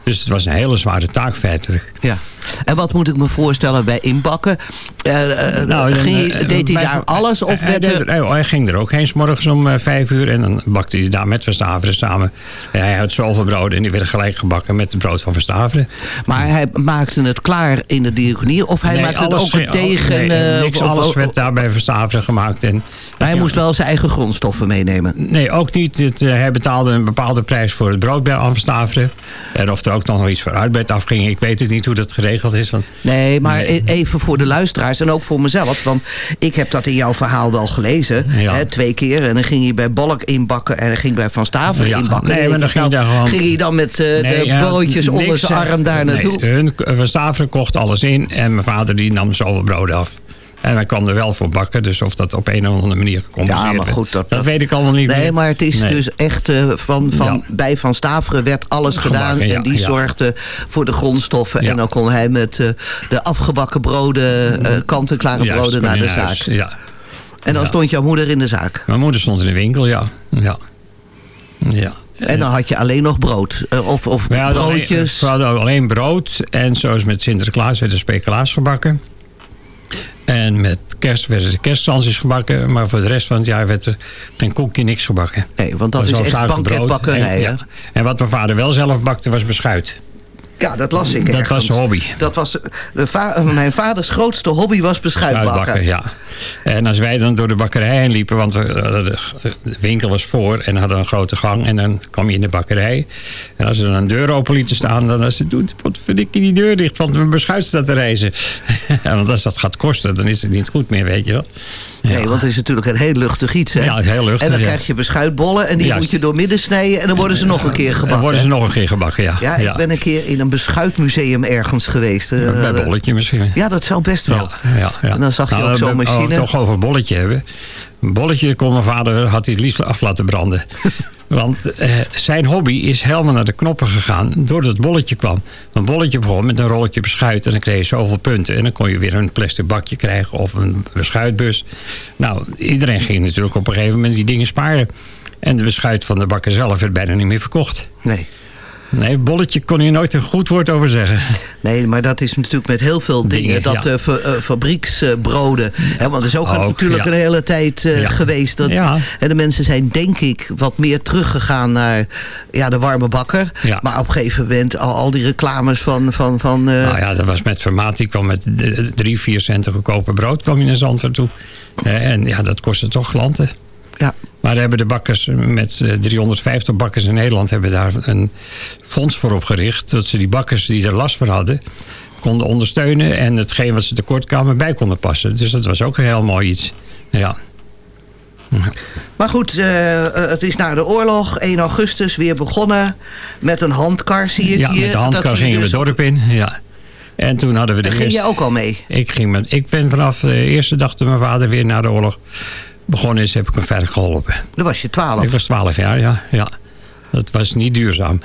Dus het was een hele zware taak feitelijk. Ja. En wat moet ik me voorstellen bij inbakken? Eh, eh, Nou, ging eh, deed hij daar alles? Of hij, werd er... hij- hij ging er ook heen, 's morgens om vijf uur. En dan bakte hij daar met Verstaveren samen. En hij had zoveel brood en die werden gelijk gebakken met het brood van Verstaveren. Maar hij maakte het klaar in de diaconie? Of hij Nee, maakte het ook tegen? nee, niks, of- alles of- werd daar bij Verstaveren gemaakt. En, Maar hij ja. moest wel zijn eigen grondstoffen meenemen. Nee, ook niet. Het, hij betaalde een bepaalde prijs voor het brood bij Verstaveren. En of er ook nog iets voor arbeid afging, ik weet het niet hoe dat geregeld is. Want Nee, maar Nee. e- even voor de luisteraars en ook voor mezelf. Want ik heb dat in jouw verhaal wel gelezen. Ja. Hè, twee keer. En dan ging hij bij Balk inbakken. En dan ging bij Van Staver Ja, inbakken. nee, En maar dan ging nou, hij daar gewoon- ging hij dan met eh, Nee, de ja, broodjes onder zijn eh, arm daar nee, naartoe? hun, Verstaveren kocht alles in en mijn vader die nam zoveel brood af. En hij kwam er wel voor bakken, dus of dat op een of andere manier gecompenseerd Ja, maar werd, goed, dat- dat, dat- weet ik allemaal niet Nee, meer. maar het is Nee. dus echt eh, van, van, Ja. bij Van Staveren werd alles Gebakken, gedaan. ja, en die zorgde voor de grondstoffen. En dan kon hij met eh, de afgebakken broden, eh kant-en-klare broden naar de huis, zaak. Ja. En dan stond jouw moeder in de zaak. Mijn moeder stond in de winkel, ja. ja. ja. En dan had je alleen nog brood. of of We hadden alleen- broodjes. we hadden alleen brood. En zoals met Sinterklaas werden speculaas gebakken. En met kerst werden de kerstsansjes gebakken. Maar voor de rest van het jaar werd er geen koekje, niks gebakken. Nee, want dat is echt banketbakkerij. En, ja. en wat mijn vader wel zelf bakte was beschuit. Ja, dat las ik Dat was hobby. Dat was, de va- mijn vaders grootste hobby was beschuitbakken. Uitbakken, ja. En als wij dan door de bakkerij heen liepen, want we, eh, de, winkel was voor en hadden een grote gang en dan kwam je in de bakkerij. En als ze dan een deur open lieten staan, dan was ze doet wat verdikkie die deur dicht, want mijn beschuit staat te reizen. want als dat gaat kosten, dan is het niet goed meer, weet je wel. Ja. Nee, want het is natuurlijk een heel luchtig iets. Hè? Ja, heel luchtig, En dan ja. krijg je beschuitbollen en die Juist. moet je door midden snijden. En dan worden ze nog een keer Dan gebakken. worden ze nog een keer gebakken, ja. Ja, ik ben een keer in een beschuitmuseum ergens geweest. eh, Bij Bolletje misschien. Ja, dat zou best wel. Ja. En dan zag je Nou, ook zo'n we- oh, machine. toch over bolletje hebben. Een bolletje kon mijn vader had hij het liefst af laten branden. Want eh, zijn hobby is helemaal naar de knoppen gegaan doordat het bolletje kwam. Een bolletje begon met een rolletje beschuit en dan kreeg je zoveel punten. En dan kon je weer een plastic bakje krijgen of een beschuitbus. Nou, iedereen ging natuurlijk op een gegeven moment die dingen sparen. En de beschuit van de bakker zelf werd bijna niet meer verkocht. Nee. Nee, bolletje kon je nooit een goed woord over zeggen. Nee, maar dat is natuurlijk met heel veel dingen. Dingen, dat ja. eh, fa- eh, fabrieksbroden. hè, want het is ook, natuurlijk ja. een hele tijd eh, Ja. geweest. Dat. En de mensen zijn denk ik wat meer teruggegaan naar ja, de warme bakker. Maar op een gegeven moment al, al die reclames van... van, van Nou ja, dat was met Vermaat. Die kwam met drie, vier centen goedkope brood kwam je naar Zandvoort toe. En ja, dat kostte toch klanten. Ja. Maar daar hebben de bakkers met eh, 350 bakkers in Nederland... hebben daar een fonds voor opgericht. Dat ze die bakkers die er last van hadden... konden ondersteunen. En hetgeen wat ze tekort kwamen bij konden passen. Dus dat was ook een heel mooi iets. Ja. Maar goed, eh, eh, het is na de oorlog, 1 augustus, weer begonnen met een handkar, zie ik ja, hier. met de handkar gingen we dus- het dorp in. Ja. En toen hadden we de En ging jij ook al mee? Ik, ging met, ik ben vanaf de eerste dag dat mijn vader weer na de oorlog begonnen is, heb ik hem verder geholpen. Dan was je 12. Ik was 12 jaar, ja. ja. Dat was niet duurzaam.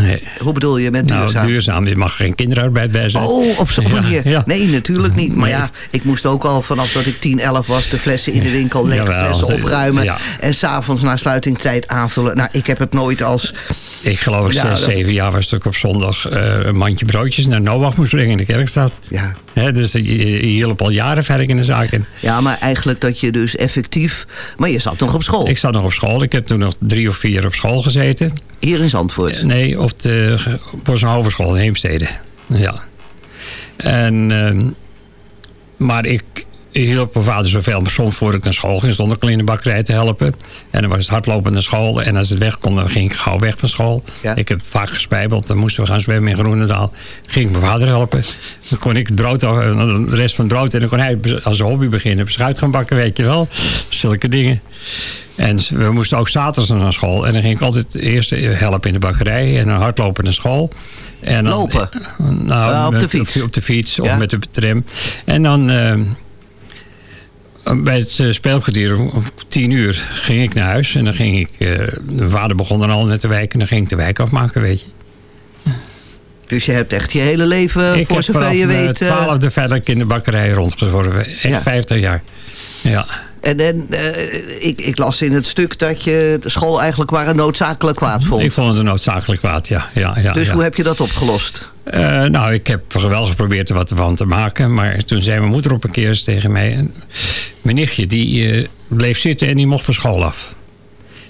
Nee. Hoe bedoel je met duurzaam? Nou, duurzaam. Je mag geen kinderarbeid bij zijn. Oh, op zo'n manier. ja. Nee, natuurlijk niet. Maar Nee. ja, ik moest ook al vanaf dat ik 10, 11 was... de flessen in de winkel, Jawel, flessen opruimen... ja. en s'avonds na sluitingstijd aanvullen. Nou, ik heb het nooit als... Ik geloof zes, dat- zeven jaar was ik op zondag eh, een mandje broodjes naar Noach moest brengen in de kerkstraat. Ja. Dus je, je hielp al jaren verder in de zaak. in. Ja, maar eigenlijk dat je dus effectief... Maar je zat nog op school, Ik zat nog op school. Ik heb toen nog drie of vier op school gezeten. hier in Zandvoort. Nee, op de Bossenhoverschool in Heemstede. Ja. En, ehm, maar ik hielp mijn vader zoveel. Maar soms voor ik naar school ging, stond ik al in de bakkerij te helpen. En dan was het hardlopen naar school. En als het weg kon, dan ging ik gauw weg van school. Ja. Ik heb vaak gespijbeld. Dan moesten we gaan zwemmen in Groenendaal. Ging ik mijn vader helpen. Dan kon ik het brood, eh, de rest van het brood. En dan kon hij als hobby beginnen. Beschuit gaan bakken, weet je wel. Zulke dingen. En we moesten ook zaterdags naar school. En dan ging ik altijd eerst helpen in de bakkerij. En dan hardlopen naar school. En dan, Lopen? Nou, Ah, op de fiets? Op de fiets of Ja. met de tram. En dan bij het eh, speelkwartier om tien uur ging ik naar huis. En dan ging ik... eh mijn vader begon dan al net te wijken. En dan ging ik de wijk afmaken, weet je. Dus je hebt echt je hele leven, ik voor heb zover je weet... eh, twaalfde verder in de bakkerij rondgezworven. Echt Ja. 50 jaar. Ja. En, en eh, ik, ik las in het stuk dat je de school eigenlijk maar een noodzakelijk kwaad vond. Ik vond het een noodzakelijk kwaad, ja. ja, ja dus ja. hoe heb je dat opgelost? Eh, nou, ik heb wel geprobeerd er wat van te maken. Maar toen zei mijn moeder op een keer eens tegen mij... Mijn nichtje, die eh, bleef zitten en die mocht van school af.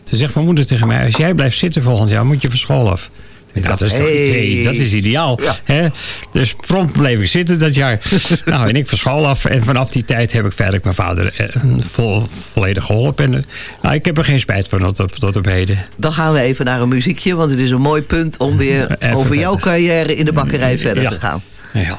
Toen zegt mijn moeder tegen mij... Als jij blijft zitten volgend jaar, moet je van school af. Ik dacht, dat is, hey. dat is ideaal. Ja. Hè? Dus prompt bleef ik zitten dat jaar. nou, en ik van school af. En vanaf die tijd heb ik verder mijn vader eh, vol, volledig geholpen. En, eh, nou, ik heb er geen spijt van tot op, tot op heden. Dan gaan we even naar een muziekje, want het is een mooi punt om weer Even over verder. jouw carrière in de bakkerij verder Ja. te gaan. Ja.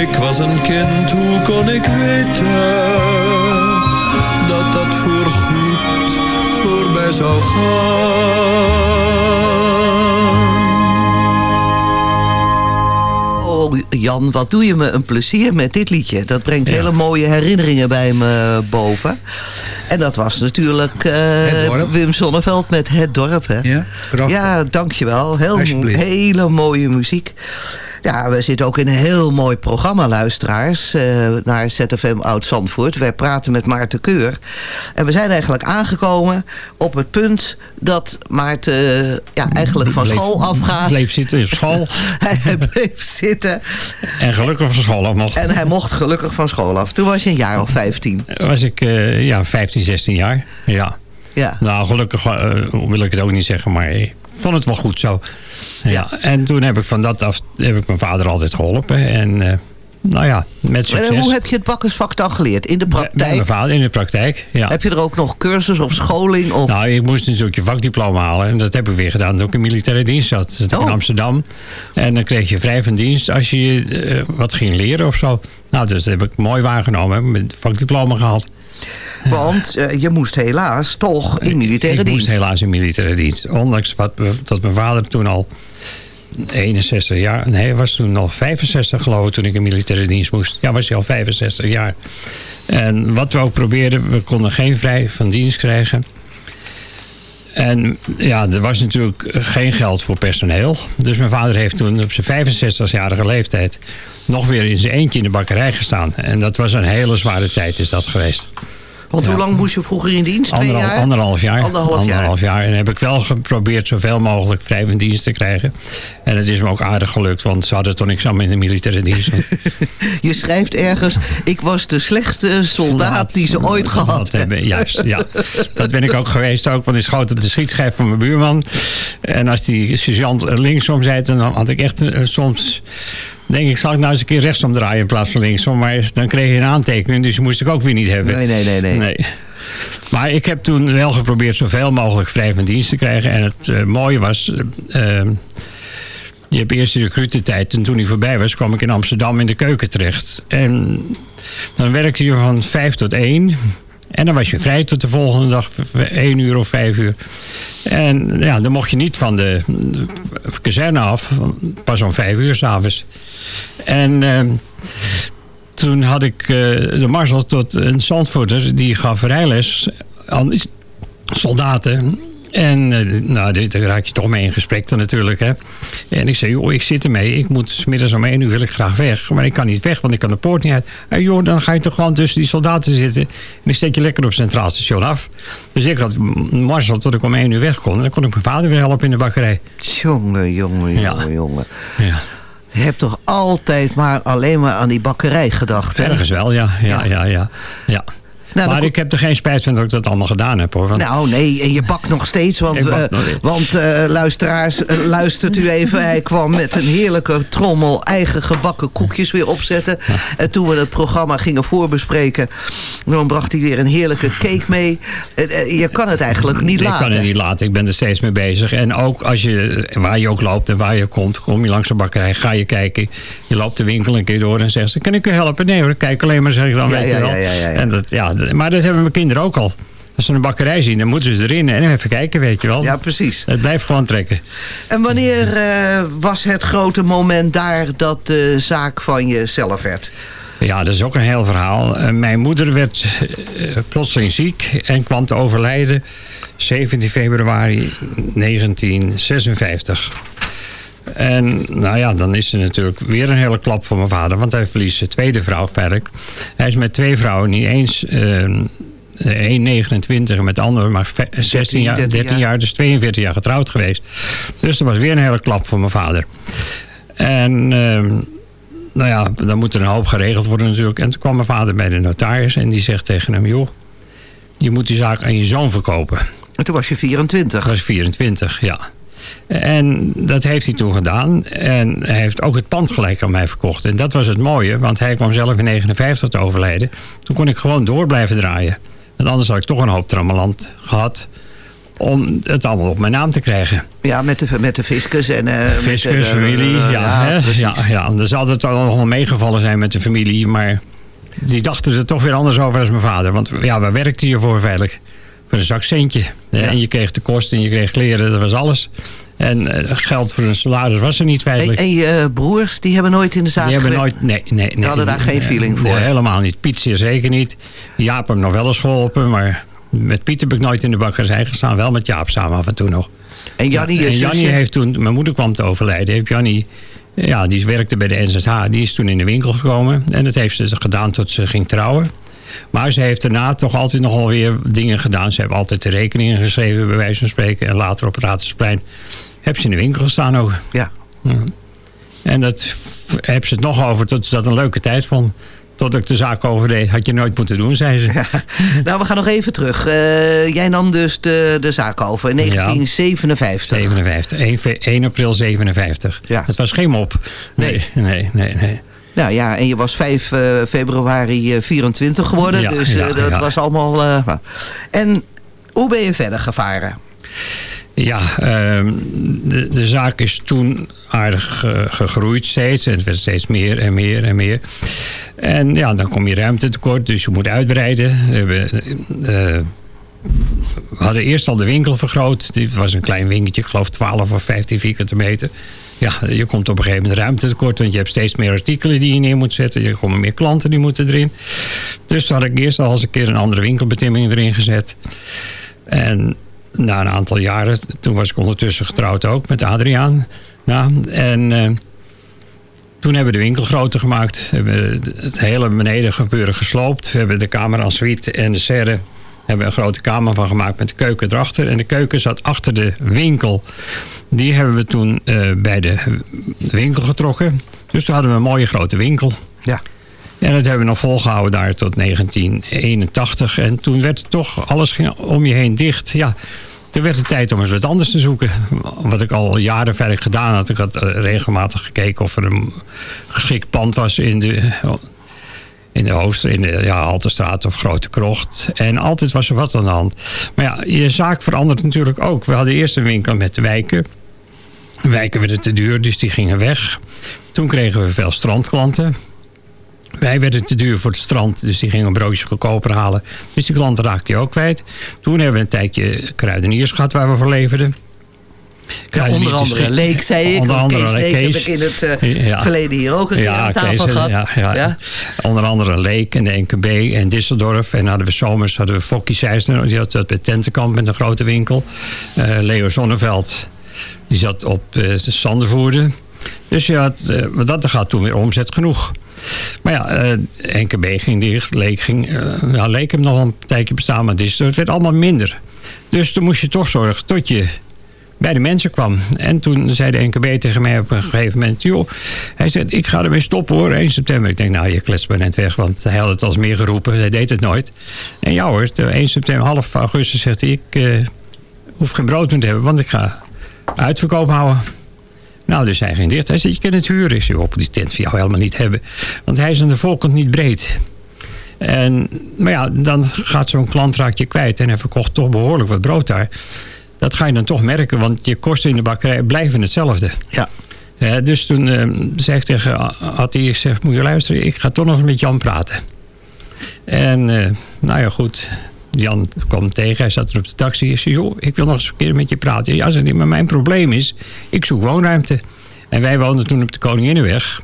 Ik was een kind, hoe kon ik weten dat dat voorgoed voorbij zou gaan? Oh, Jan, wat doe je me een plezier met dit liedje. Dat brengt hele mooie herinneringen bij me boven. En dat was natuurlijk eh, Wim Sonneveld met Het Dorp. Hè? Ja, prachtig. ja dankjewel. Heel, hele mooie muziek. Ja, we zitten ook in een heel mooi programma, luisteraars. eh, naar ZFM Oud-Zandvoort. Wij praten met Maarten Keur. En we zijn eigenlijk aangekomen op het punt dat Maarten eh, ja, eigenlijk van Bleef- school afgaat. Bleef zitten op school. Hij bleef zitten. En gelukkig van school af mocht. En hij mocht gelukkig van school af. Toen was je een jaar of 15. was ik eh, ja, 15, 16 jaar. Ja. Ja. Nou, gelukkig wil ik het ook niet zeggen, maar ik vond het wel goed zo. Ja. En toen heb ik van dat af heb ik mijn vader altijd geholpen. En eh, nou ja, met succes. En hoe heb je het bakkersvak dan geleerd? In de Bij praktijk? mijn vader in de praktijk, ja. Heb je er ook nog cursus of scholing? Of... Nou, ik moest natuurlijk je vakdiploma halen. En dat heb ik weer gedaan toen ik in militaire dienst zat. Dat ik Oh. in Amsterdam. En dan kreeg je vrij van dienst als je eh, wat ging leren of zo. Nou, dus dat heb ik mooi waargenomen. Heb ik mijn vakdiploma gehaald. Want eh, je moest helaas toch in militaire ik dienst. moest helaas in militaire dienst. Ondanks wat, dat mijn vader toen al 61 jaar... Nee, hij was toen al 65 geloof ik toen ik in militaire dienst moest. Ja, was hij al 65 jaar. En wat we ook probeerden, we konden geen vrij van dienst krijgen. En ja, er was natuurlijk geen geld voor personeel. Dus mijn vader heeft toen op zijn 65-jarige leeftijd... nog weer in zijn eentje in de bakkerij gestaan. En dat was een hele zware tijd is dat geweest. Want hoe lang moest je vroeger in dienst? Twee jaar? Anderhalf jaar. Anderhalf jaar. jaar. En heb ik wel geprobeerd zoveel mogelijk vrij van dienst te krijgen. En het is me ook aardig gelukt, want ze hadden toch niks aan in de militaire dienst. Je schrijft ergens, ik was de slechtste soldaat die ze ooit gehad Dat hebben. hebben. Juist, ja. Dat ben ik ook geweest ook, want ik schoot op de schietschijf van mijn buurman. En als die sergeant linksom zei, dan had ik echt eh, soms... Denk ik, zal ik nou eens een keer rechtsom draaien in plaats van linksom. Maar dan kreeg je een aantekening, dus die moest ik ook weer niet hebben. Nee, nee, nee, nee. Nee. Maar ik heb toen wel geprobeerd zoveel mogelijk vrij van dienst te krijgen. En het eh, mooie was... eh, je hebt eerst de recrutentijd. En toen die voorbij was, kwam ik in Amsterdam in de keuken terecht. En dan werkte je van vijf tot één. En dan was je vrij tot de volgende dag, één uur of vijf uur. En ja, dan mocht je niet van de, kazerne af, pas om vijf uur s'avonds. En eh, toen had ik eh, de Marshal tot een Zandvoorter, die gaf rijles aan soldaten. En eh, nou, daar raak je toch mee in gesprek dan natuurlijk. Hè. En ik zei, joh, ik zit ermee. Ik moet middags om één uur wil ik graag weg. Maar ik kan niet weg, want ik kan de poort niet uit. En joh, dan ga je toch gewoon tussen die soldaten zitten. En dan steek je lekker op het Centraal Station af. Dus ik had Marcel tot ik om één uur weg kon. En dan kon ik mijn vader weer helpen in de bakkerij. Jongen, jongen, Ja. jongen, jongen. Ja. Je hebt toch altijd maar alleen maar aan die bakkerij gedacht, hè? Ergens wel, ja. ja, ja, ja. ja. Nou, maar ik heb er geen spijt van dat ik dat allemaal gedaan heb, hoor. Want Nou, nee, en je bakt nog steeds. Want, Ik eh, nog want eh, luisteraars, eh, luistert u even. Hij kwam met een heerlijke trommel eigen gebakken koekjes weer opzetten. En toen we het programma gingen voorbespreken... dan bracht hij weer een heerlijke cake mee. Je kan het eigenlijk niet ik laten. kan het niet laten. Ik ben er steeds mee bezig. En ook als je, waar je ook loopt en waar je komt, kom je langs de bakkerij, ga je kijken. Je loopt de winkel een keer door en zegt ze, kan ik u helpen? Nee hoor, kijk alleen maar, zeg ik dan. Ja, weet ja, je wel. En dat, ja, maar dat hebben mijn kinderen ook al. Als ze een bakkerij zien, dan moeten ze erin en even kijken, weet je wel. Ja, precies. Het blijft gewoon trekken. En wanneer eh, was het grote moment daar dat de zaak van jezelf werd? Ja, dat is ook een heel verhaal. Eh, mijn moeder werd eh, plotseling ziek en kwam te overlijden 17 februari 1956. En nou ja, dan is er natuurlijk weer een hele klap voor mijn vader. Want hij verliest zijn tweede vrouw, Verk. Hij is met twee vrouwen niet eens... eh, een 29 en met de andere maar ve- 16 jaar, 13 13 jaar, dus 42 jaar getrouwd geweest. Dus dat was weer een hele klap voor mijn vader. En ehm, nou ja, dan moet er een hoop geregeld worden natuurlijk. En toen kwam mijn vader bij de notaris en die zegt tegen hem... joh, je moet die zaak aan je zoon verkopen. En toen was je 24. Dat was 24, ja. En dat heeft hij toen gedaan. En hij heeft ook het pand gelijk aan mij verkocht. En dat was het mooie, want hij kwam zelf in 59 te overlijden. Toen kon ik gewoon door blijven draaien. Want anders had ik toch een hoop trammeland gehad om het allemaal op mijn naam te krijgen. Ja, met de, met de fiscus en... Uh, fiscus, met de, familie, uh, ja. hè? ja, ja. Er zal het al wel meegevallen zijn met de familie, maar die dachten er toch weer anders over als mijn vader. Want ja, waar werkte je voor veilig? Voor een zak centje. Ja. En je kreeg de kosten en je kreeg kleren, dat was alles. En uh, geld voor een salaris was er niet feitelijk. En, en je broers, die hebben nooit in de zaak Die hebben nooit, nee, nee. nee Die hadden daar geen feeling voor? Nee, helemaal niet. Piet zeer zeker niet. Jaap heb nog wel eens geholpen, maar met Piet heb ik nooit in de bakkerij gestaan. Wel met Jaap samen af en toe nog. En Jannie, je en Jannie heeft toen, mijn moeder kwam te overlijden, heeft Jannie, ja, die werkte bij de NZH, die is toen in de winkel gekomen. En dat heeft ze gedaan tot ze ging trouwen. Maar ze heeft daarna toch altijd nogal weer dingen gedaan. Ze heeft altijd de rekeningen geschreven, bij wijze van spreken. En later op het Raadhuisplein heb ze in de winkel gestaan ook. Ja. En dat heb ze het nog over tot ze dat een leuke tijd vond. Tot ik de zaak overdeed. Had je nooit moeten doen, zei ze. Nou, we gaan nog even terug. Uh, jij nam dus de, de zaak over in 1957. 57. 1, 1 april 57. Ja. Het was geen mop. Nee, nee, nee, nee. Nou ja, en je was 5 uh, februari uh, 24 geworden. Ja, dus ja, dat was allemaal... uh, en hoe ben je verder gevaren? Ja, uh, de, de zaak is toen aardig gegroeid steeds. Het werd steeds meer en meer en meer. En ja, dan kom je ruimtetekort, dus je moet uitbreiden. We, uh, we hadden eerst al de winkel vergroot. Dit was een klein winkeltje, ik geloof 12 of 15 vierkante meter. Ja, je komt op een gegeven moment ruimtetekort, want je hebt steeds meer artikelen die je neer moet zetten. Er komen meer klanten die moeten erin. Dus toen had ik eerst al eens een keer een andere winkelbetimming erin gezet. En na een aantal jaren, toen was ik ondertussen getrouwd ook met Adriaan. Nou, en uh, toen hebben we de winkel groter gemaakt. We hebben het hele beneden gebeuren gesloopt. We hebben de kamer en suite en de serre hebben we een grote kamer van gemaakt met de keuken erachter. En de keuken zat achter de winkel. Die hebben we toen uh, bij de winkel getrokken. Dus toen hadden we een mooie grote winkel. Ja. En dat hebben we nog volgehouden daar tot 1981. En toen werd het toch, alles ging om je heen dicht. Ja, toen werd het tijd om eens wat anders te zoeken. Wat ik al jaren verder gedaan had. Ik had regelmatig gekeken of er een geschikt pand was in de, in de hoofdstraat, in de ja, of Grote Krocht. En altijd was er wat aan de hand. Maar ja, je zaak verandert natuurlijk ook. We hadden eerst een winkel met de wijken. Wijken werden te duur, dus die gingen weg. Toen kregen we veel strandklanten. Wij werden te duur voor het strand, dus die gingen een broodje goedkoper halen. Dus die klanten raakte je ook kwijt. Toen hebben we een tijdje kruideniers gehad waar we voor leverden. Ja, onder andere Leek, zei ik. Onder andere Leek heb ik in het uh, ja. verleden hier ook een keer aan tafel Kees, gehad. Ja, Onder andere Leek en de NKB en Disseldorf. En hadden we zomers hadden we Fokkie Seisner. Die had dat bij Tentenkamp met een grote winkel. Uh, Leo Zonneveld. Die zat op uh, Sandervoerde. Dus je had, wat dat gaat toen weer omzet genoeg. Maar ja, uh, NKB ging dicht. Leek, ging, ja, Leek hem nog een tijdje bestaan, maar dit, het werd allemaal minder. Dus toen moest je toch zorgen tot je bij de mensen kwam. En toen zei de NKB tegen mij op een gegeven moment... joh, hij zei, ik ga ermee stoppen hoor, 1 september. Ik denk, nou, je klets maar net weg, want hij had het als meer geroepen. Hij deed het nooit. En ja hoor, 1 september, half augustus zegt hij... ik uh, hoef geen brood meer te hebben, want ik ga uitverkoop houden. Nou, dus hij ging dicht. Hij zei, je kunt het huren. Ik zei, op die tent van jou helemaal niet hebben. Want hij is aan de voorkant niet breed. En, maar ja, dan gaat zo'n klant raak je kwijt. En hij verkocht toch behoorlijk wat brood daar. Dat ga je dan toch merken, want je kosten in de bakkerij blijven hetzelfde. Ja. Uh, dus toen uh, zei ik tegen had hij gezegd, moet je luisteren, ik ga toch nog eens met Jan praten. En uh, nou ja, goed. Jan kwam tegen, hij zat er op de taxi. Ik zei, joh, ik wil nog eens een keer met je praten. Ja, zei hij, maar mijn probleem is, ik zoek woonruimte. En wij woonden toen op de Koninginnenweg.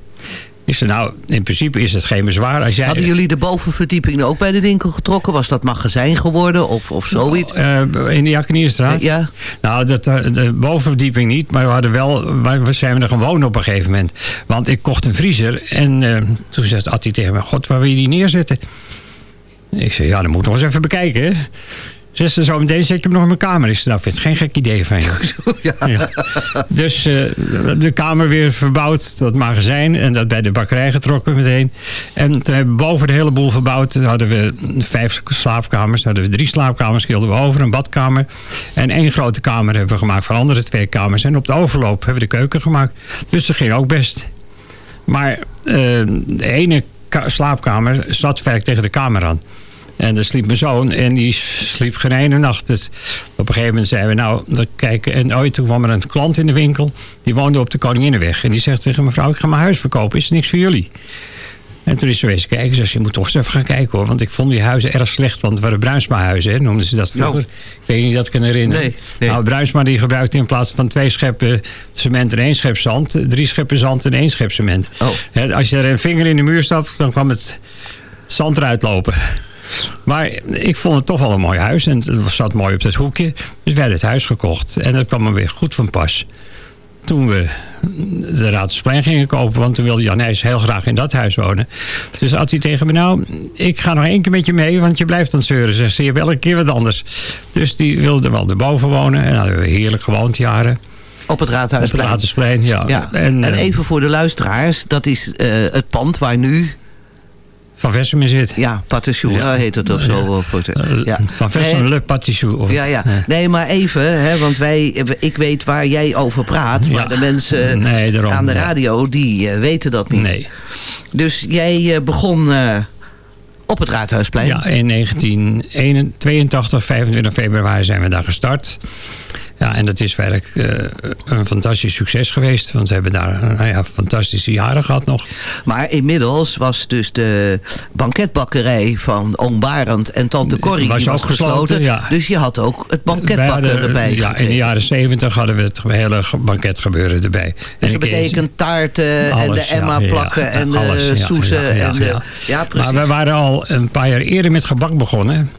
Ik zei, nou, in principe is het geen bezwaar. Als jij... Hadden jullie de bovenverdieping ook bij de winkel getrokken? Was dat magazijn geworden of, of zoiets? Uh, in de Jakenierstraat? Ja. Nou, dat, de bovenverdieping niet, maar we hadden wel, we zijn er gewoon op een gegeven moment. Want ik kocht een vriezer en uh, toen zei Attie tegen me, god, waar wil je die neerzetten? Ik zei, ja, dat moet ik nog eens even bekijken. Ze zo meteen zet je hem nog in mijn kamer. Ik zei, nou, vind het geen gek idee van je. Ja. Dus eh, de kamer weer verbouwd tot magazijn. En dat bij de bakkerij getrokken meteen. En toen hebben we boven de hele boel verbouwd. Toen hadden we vijf slaapkamers. Toen hadden we drie slaapkamers, hielden we over. Een badkamer. En één grote kamer hebben we gemaakt van andere twee kamers. En op de overloop hebben we de keuken gemaakt. Dus dat ging ook best. Maar eh, de ene ka- slaapkamer zat verk tegen de kamer aan. En daar sliep mijn zoon en die sliep geen ene nacht. Dus op een gegeven moment zeiden we, nou, we kijken. En ooit toen kwam er een klant in de winkel. Die woonde op de Koninginnenweg. En die zegt tegen mevrouw, ik ga mijn huis verkopen. Is niks voor jullie? En toen is ze wezen kijken. Ze zei, je moet toch eens even gaan kijken hoor. Want ik vond die huizen erg slecht. Want het waren Bruinsma-huizen, hè, noemden ze dat vroeger. Ik weet niet dat ik kan herinneren. Nee, nee. Nou, Bruinsma die gebruikte in plaats van twee scheppen cement en één schep zand... drie scheppen zand en één schep cement. Hè, als je er een vinger in de muur stapt, dan kwam het zand eruit lopen. Maar ik vond het toch wel een mooi huis. En het zat mooi op dat hoekje. Dus we hadden het huis gekocht. En dat kwam me weer goed van pas. Toen we de Raadsplein gingen kopen. Want toen wilde Jan Nijs heel graag in dat huis wonen. Dus had hij tegen me, nou, ik ga nog één keer met je mee. Want je blijft dan zeuren. Zegt ze, je hebt elke keer wat anders. Dus die wilde wel erboven wonen. En dan hebben we heerlijk gewoond jaren. Op het Raadhuisplein. Op het Raadhuisplein, ja. Ja. En, En, eh, even voor de luisteraars. Dat is eh, het pand waar nu... Van Versum in zit. Ja, Patichou Ja. heet het of zo. Ja. Van Versum, Nee, Le. Of, Ja, ja. Nee, maar even, hè, want wij, ik weet waar jij over praat. Maar de mensen Nee, daarom, aan de radio, die eh, weten dat niet. Nee. Dus jij eh, begon eh, op het Raadhuisplein. Ja, in 1982, 25 februari zijn we daar gestart. Ja, en dat is werkelijk eh, een fantastisch succes geweest. Want we hebben daar eh, nou ja, fantastische jaren gehad nog. Maar inmiddels was dus de banketbakkerij van Oom Barend en Tante Corrie Was gesloten, gesloten. ja. Dus je had ook het Wij banketbakken hadden, erbij Ja, in de jaren 70 hadden we het hele banketgebeuren erbij. Dus En dat betekent taarten en de ja, Emma ja, plakken en de soezen. en de, ja, precies. Maar we waren al een paar jaar eerder met gebak begonnen.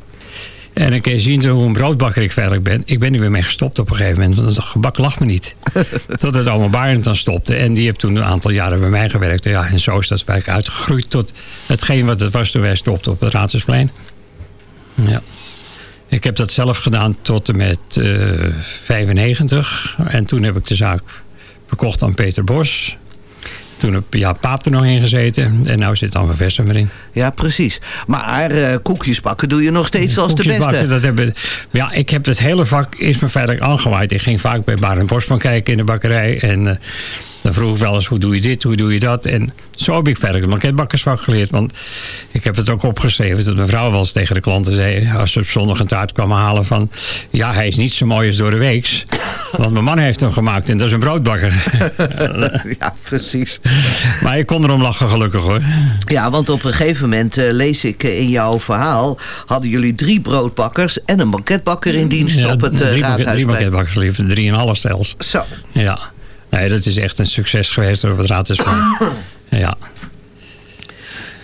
En dan kun je zien hoe een broodbakker ik verder ben. Ik ben er weer mee gestopt op een gegeven moment. Want het gebak lag me niet. Totdat allemaal Barend dan stopte. En die heeft toen een aantal jaren bij mij gewerkt. Ja, en zo is dat werk uitgegroeid tot hetgeen wat het was toen wij stopten op het Raadhuisplein. Ja. Ik heb dat zelf gedaan tot en met eh 95. En toen heb ik de zaak verkocht aan Peter Bos. Toen heb Jaap Paap er nog in gezeten. En nu zit dan Van Versum erin. Ja, precies. Maar eh, koekjes bakken doe je nog steeds als de beste. bakken, dat hebben, ja, ik heb het hele vak is me verder aangewaaid. Ik ging vaak bij Barend Bosman kijken in de bakkerij. En eh, dan vroeg ik wel eens, hoe doe je dit, hoe doe je dat? En zo heb ik verder het banketbakkersvak geleerd. Want ik heb het ook opgeschreven dat mijn vrouw wel eens tegen de klanten zei... als ze op zondag een taart kwamen halen van... ja, hij is niet zo mooi als door de weeks. Want mijn man heeft hem gemaakt en dat is een broodbakker. ja, precies. maar ik kon erom lachen gelukkig hoor. Ja, want op een gegeven moment eh, lees ik eh, in jouw verhaal... hadden jullie drie broodbakkers en een banketbakker in dienst Ja, op het eh, drie, banket- drie banketbakkers liever, drieënhalf zelfs. Zo. Ja. Nee, dat is echt een succes geweest op het Raadhuisplein. ja.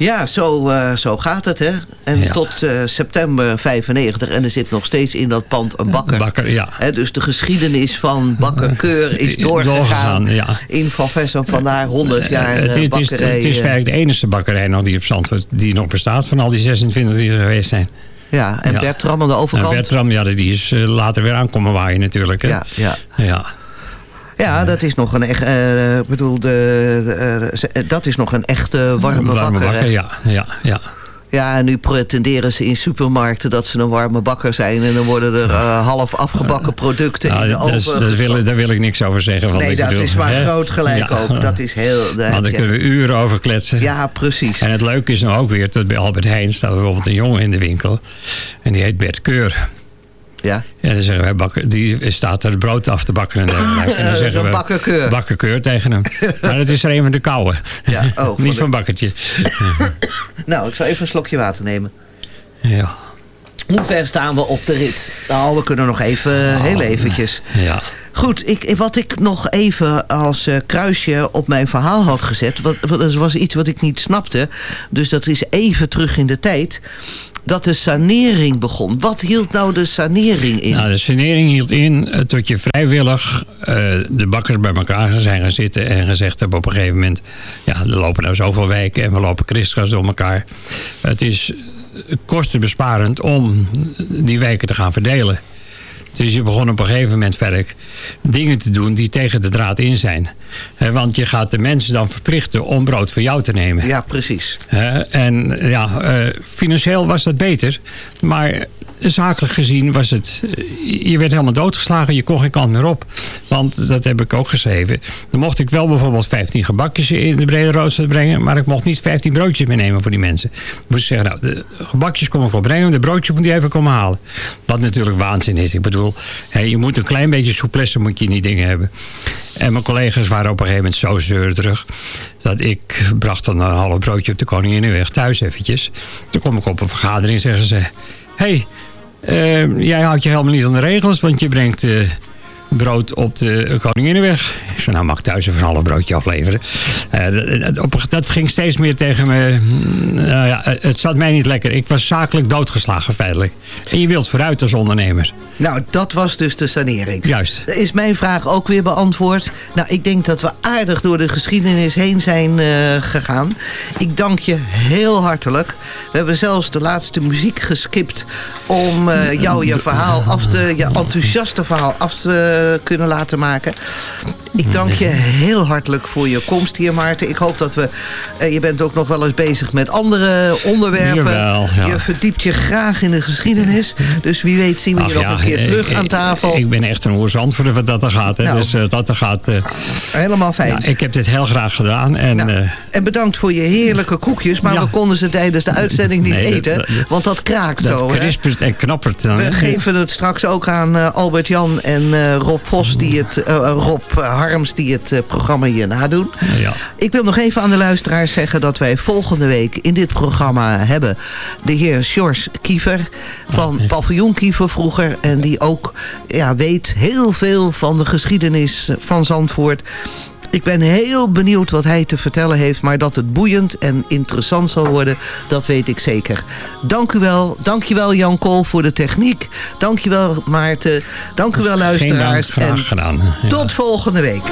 Ja, zo, eh, zo gaat het, hè. En Ja. tot eh, september 95. En er zit nog steeds in dat pand een bakker. Bakker, ja. Hè, dus de geschiedenis van bakkerkeur is doorgegaan. Doorgegaan, ja. In Van vandaar 100 jaar het, eh, is- het is, het is eh, eigenlijk de enige bakkerij nog die op Zandvoort die nog bestaat van al die 26 die er geweest zijn. ja, en. Bertram aan de overkant. En Bertram, ja, die is eh, later weer aankomen waaien natuurlijk. Hè? Ja, ja. Ja. Dat is nog een echt, ik bedoel, de, eh, eh, dat is nog een echte warme, Warme bakker. ja, ja, ja. Ja, en nu pretenderen ze in supermarkten dat ze een warme bakker zijn. En dan worden er half afgebakken producten Nou, in de dat wil, daar wil ik niks over zeggen. want nee, dat bedoel, is maar hè? groot gelijk Ja. ook. Dat is heel... heb daar kunnen we uren over kletsen. Ja, precies. En het leuke is nou ook weer dat bij Albert Heijn staat bijvoorbeeld een jongen in de winkel. En die heet Bert Keur. Ja. En dan zeggen wij, bakker, die staat er het brood af te bakken. En, dan zeggen Zo'n we, bakkerkeur. bakkerkeur tegen hem. Maar dat is er een van de kouwen. Ja, oh, Niet van bakkertje. Nou, ik zal even een slokje water nemen. Ja. Hoe ver staan we op de rit? Nou, we kunnen nog even, heel eventjes. Ja. Goed, ik, wat ik nog even als eh, kruisje op mijn verhaal had gezet... Wat, wat, dat was iets wat ik niet snapte. Dus dat is even terug in de tijd... dat de sanering begon. Wat hield nou de sanering in? Nou, de sanering hield in eh, tot je vrijwillig eh, de bakkers bij elkaar zijn gaan zitten en gezegd hebben op een gegeven moment, ja, er lopen nou zoveel wijken en we lopen kriskras door elkaar. Het is kostenbesparend om die wijken te gaan verdelen. Dus je begon op een gegeven moment werk dingen te doen die tegen de draad in zijn. Want je gaat de mensen dan verplichten om brood voor jou te nemen. Ja, precies. En ja, eh, financieel was dat beter. Maar zakelijk gezien was het... eh, Je werd helemaal doodgeslagen. Je kon geen kant meer op. Want dat heb ik ook geschreven. Dan mocht ik wel bijvoorbeeld 15 gebakjes in de brede rooster brengen. Maar ik mocht niet 15 broodjes meenemen voor die mensen. Ik moest zeggen, nou, de gebakjes kom ik wel brengen. De broodjes moet je even komen halen. Wat natuurlijk waanzin is. Ik bedoel, je moet een klein beetje souplesse moet je in die dingen hebben. En mijn collega's waren op een gegeven moment zo zeurderig... dat ik bracht dan een half broodje op de Koninginnenweg thuis eventjes. Toen kom ik op een vergadering en zeggen ze... hey, eh, jij houdt je helemaal niet aan de regels... want je brengt eh, brood op de Koninginnenweg. Ik zei, nou mag ik thuis even een half broodje afleveren. Eh, dat- dat, ging steeds meer tegen me... mm, nou ja, het zat mij niet lekker. Ik was zakelijk doodgeslagen feitelijk. En je wilt vooruit als ondernemer. Nou, dat was dus de sanering. Juist. Is mijn vraag ook weer beantwoord? Nou, ik denk dat we aardig door de geschiedenis heen zijn eh, gegaan. Ik dank je heel hartelijk. We hebben zelfs de laatste muziek geskipt om eh, jou je verhaal af te, je enthousiaste verhaal af te kunnen laten maken. Ik dank je heel hartelijk voor je komst hier, Maarten. Ik hoop dat we... eh, je bent ook nog wel eens bezig met andere onderwerpen. Jawel, ja. Je verdiept je graag in de geschiedenis. Dus wie weet zien we je Ach nog ja, een keer terug ik- aan tafel. Ik ben echt een oerzand voor wat dat er gaat. Hè. Nou. Dus eh, dat er gaat... eh, Helemaal fijn. nou, ik heb dit heel graag gedaan. En, Nou, eh, En bedankt voor je heerlijke koekjes. Maar we konden ze tijdens de uitzending niet Nee, dat- eten. dat- want dat kraakt dat zo. krispert en knappert. Dan, We geven het straks ook aan eh, Albert Jan en eh, Rob Vos, die het, eh, Rob Harms, die het eh, programma hier nadoen. Ja. Ik wil nog even aan de luisteraars zeggen dat wij volgende week in dit programma hebben de heer Sjors Kiefer van Paviljoen Kiefer vroeger. En die ook ja, weet heel veel van de geschiedenis van Zandvoort. Ik ben heel benieuwd wat hij te vertellen heeft. Maar dat het boeiend en interessant zal worden, dat weet ik zeker. Dank u wel. Dank je wel Jan Kool voor de techniek. Dank je wel Maarten. Dank u wel Geen dank, luisteraars. graag en gedaan. Ja. tot volgende week.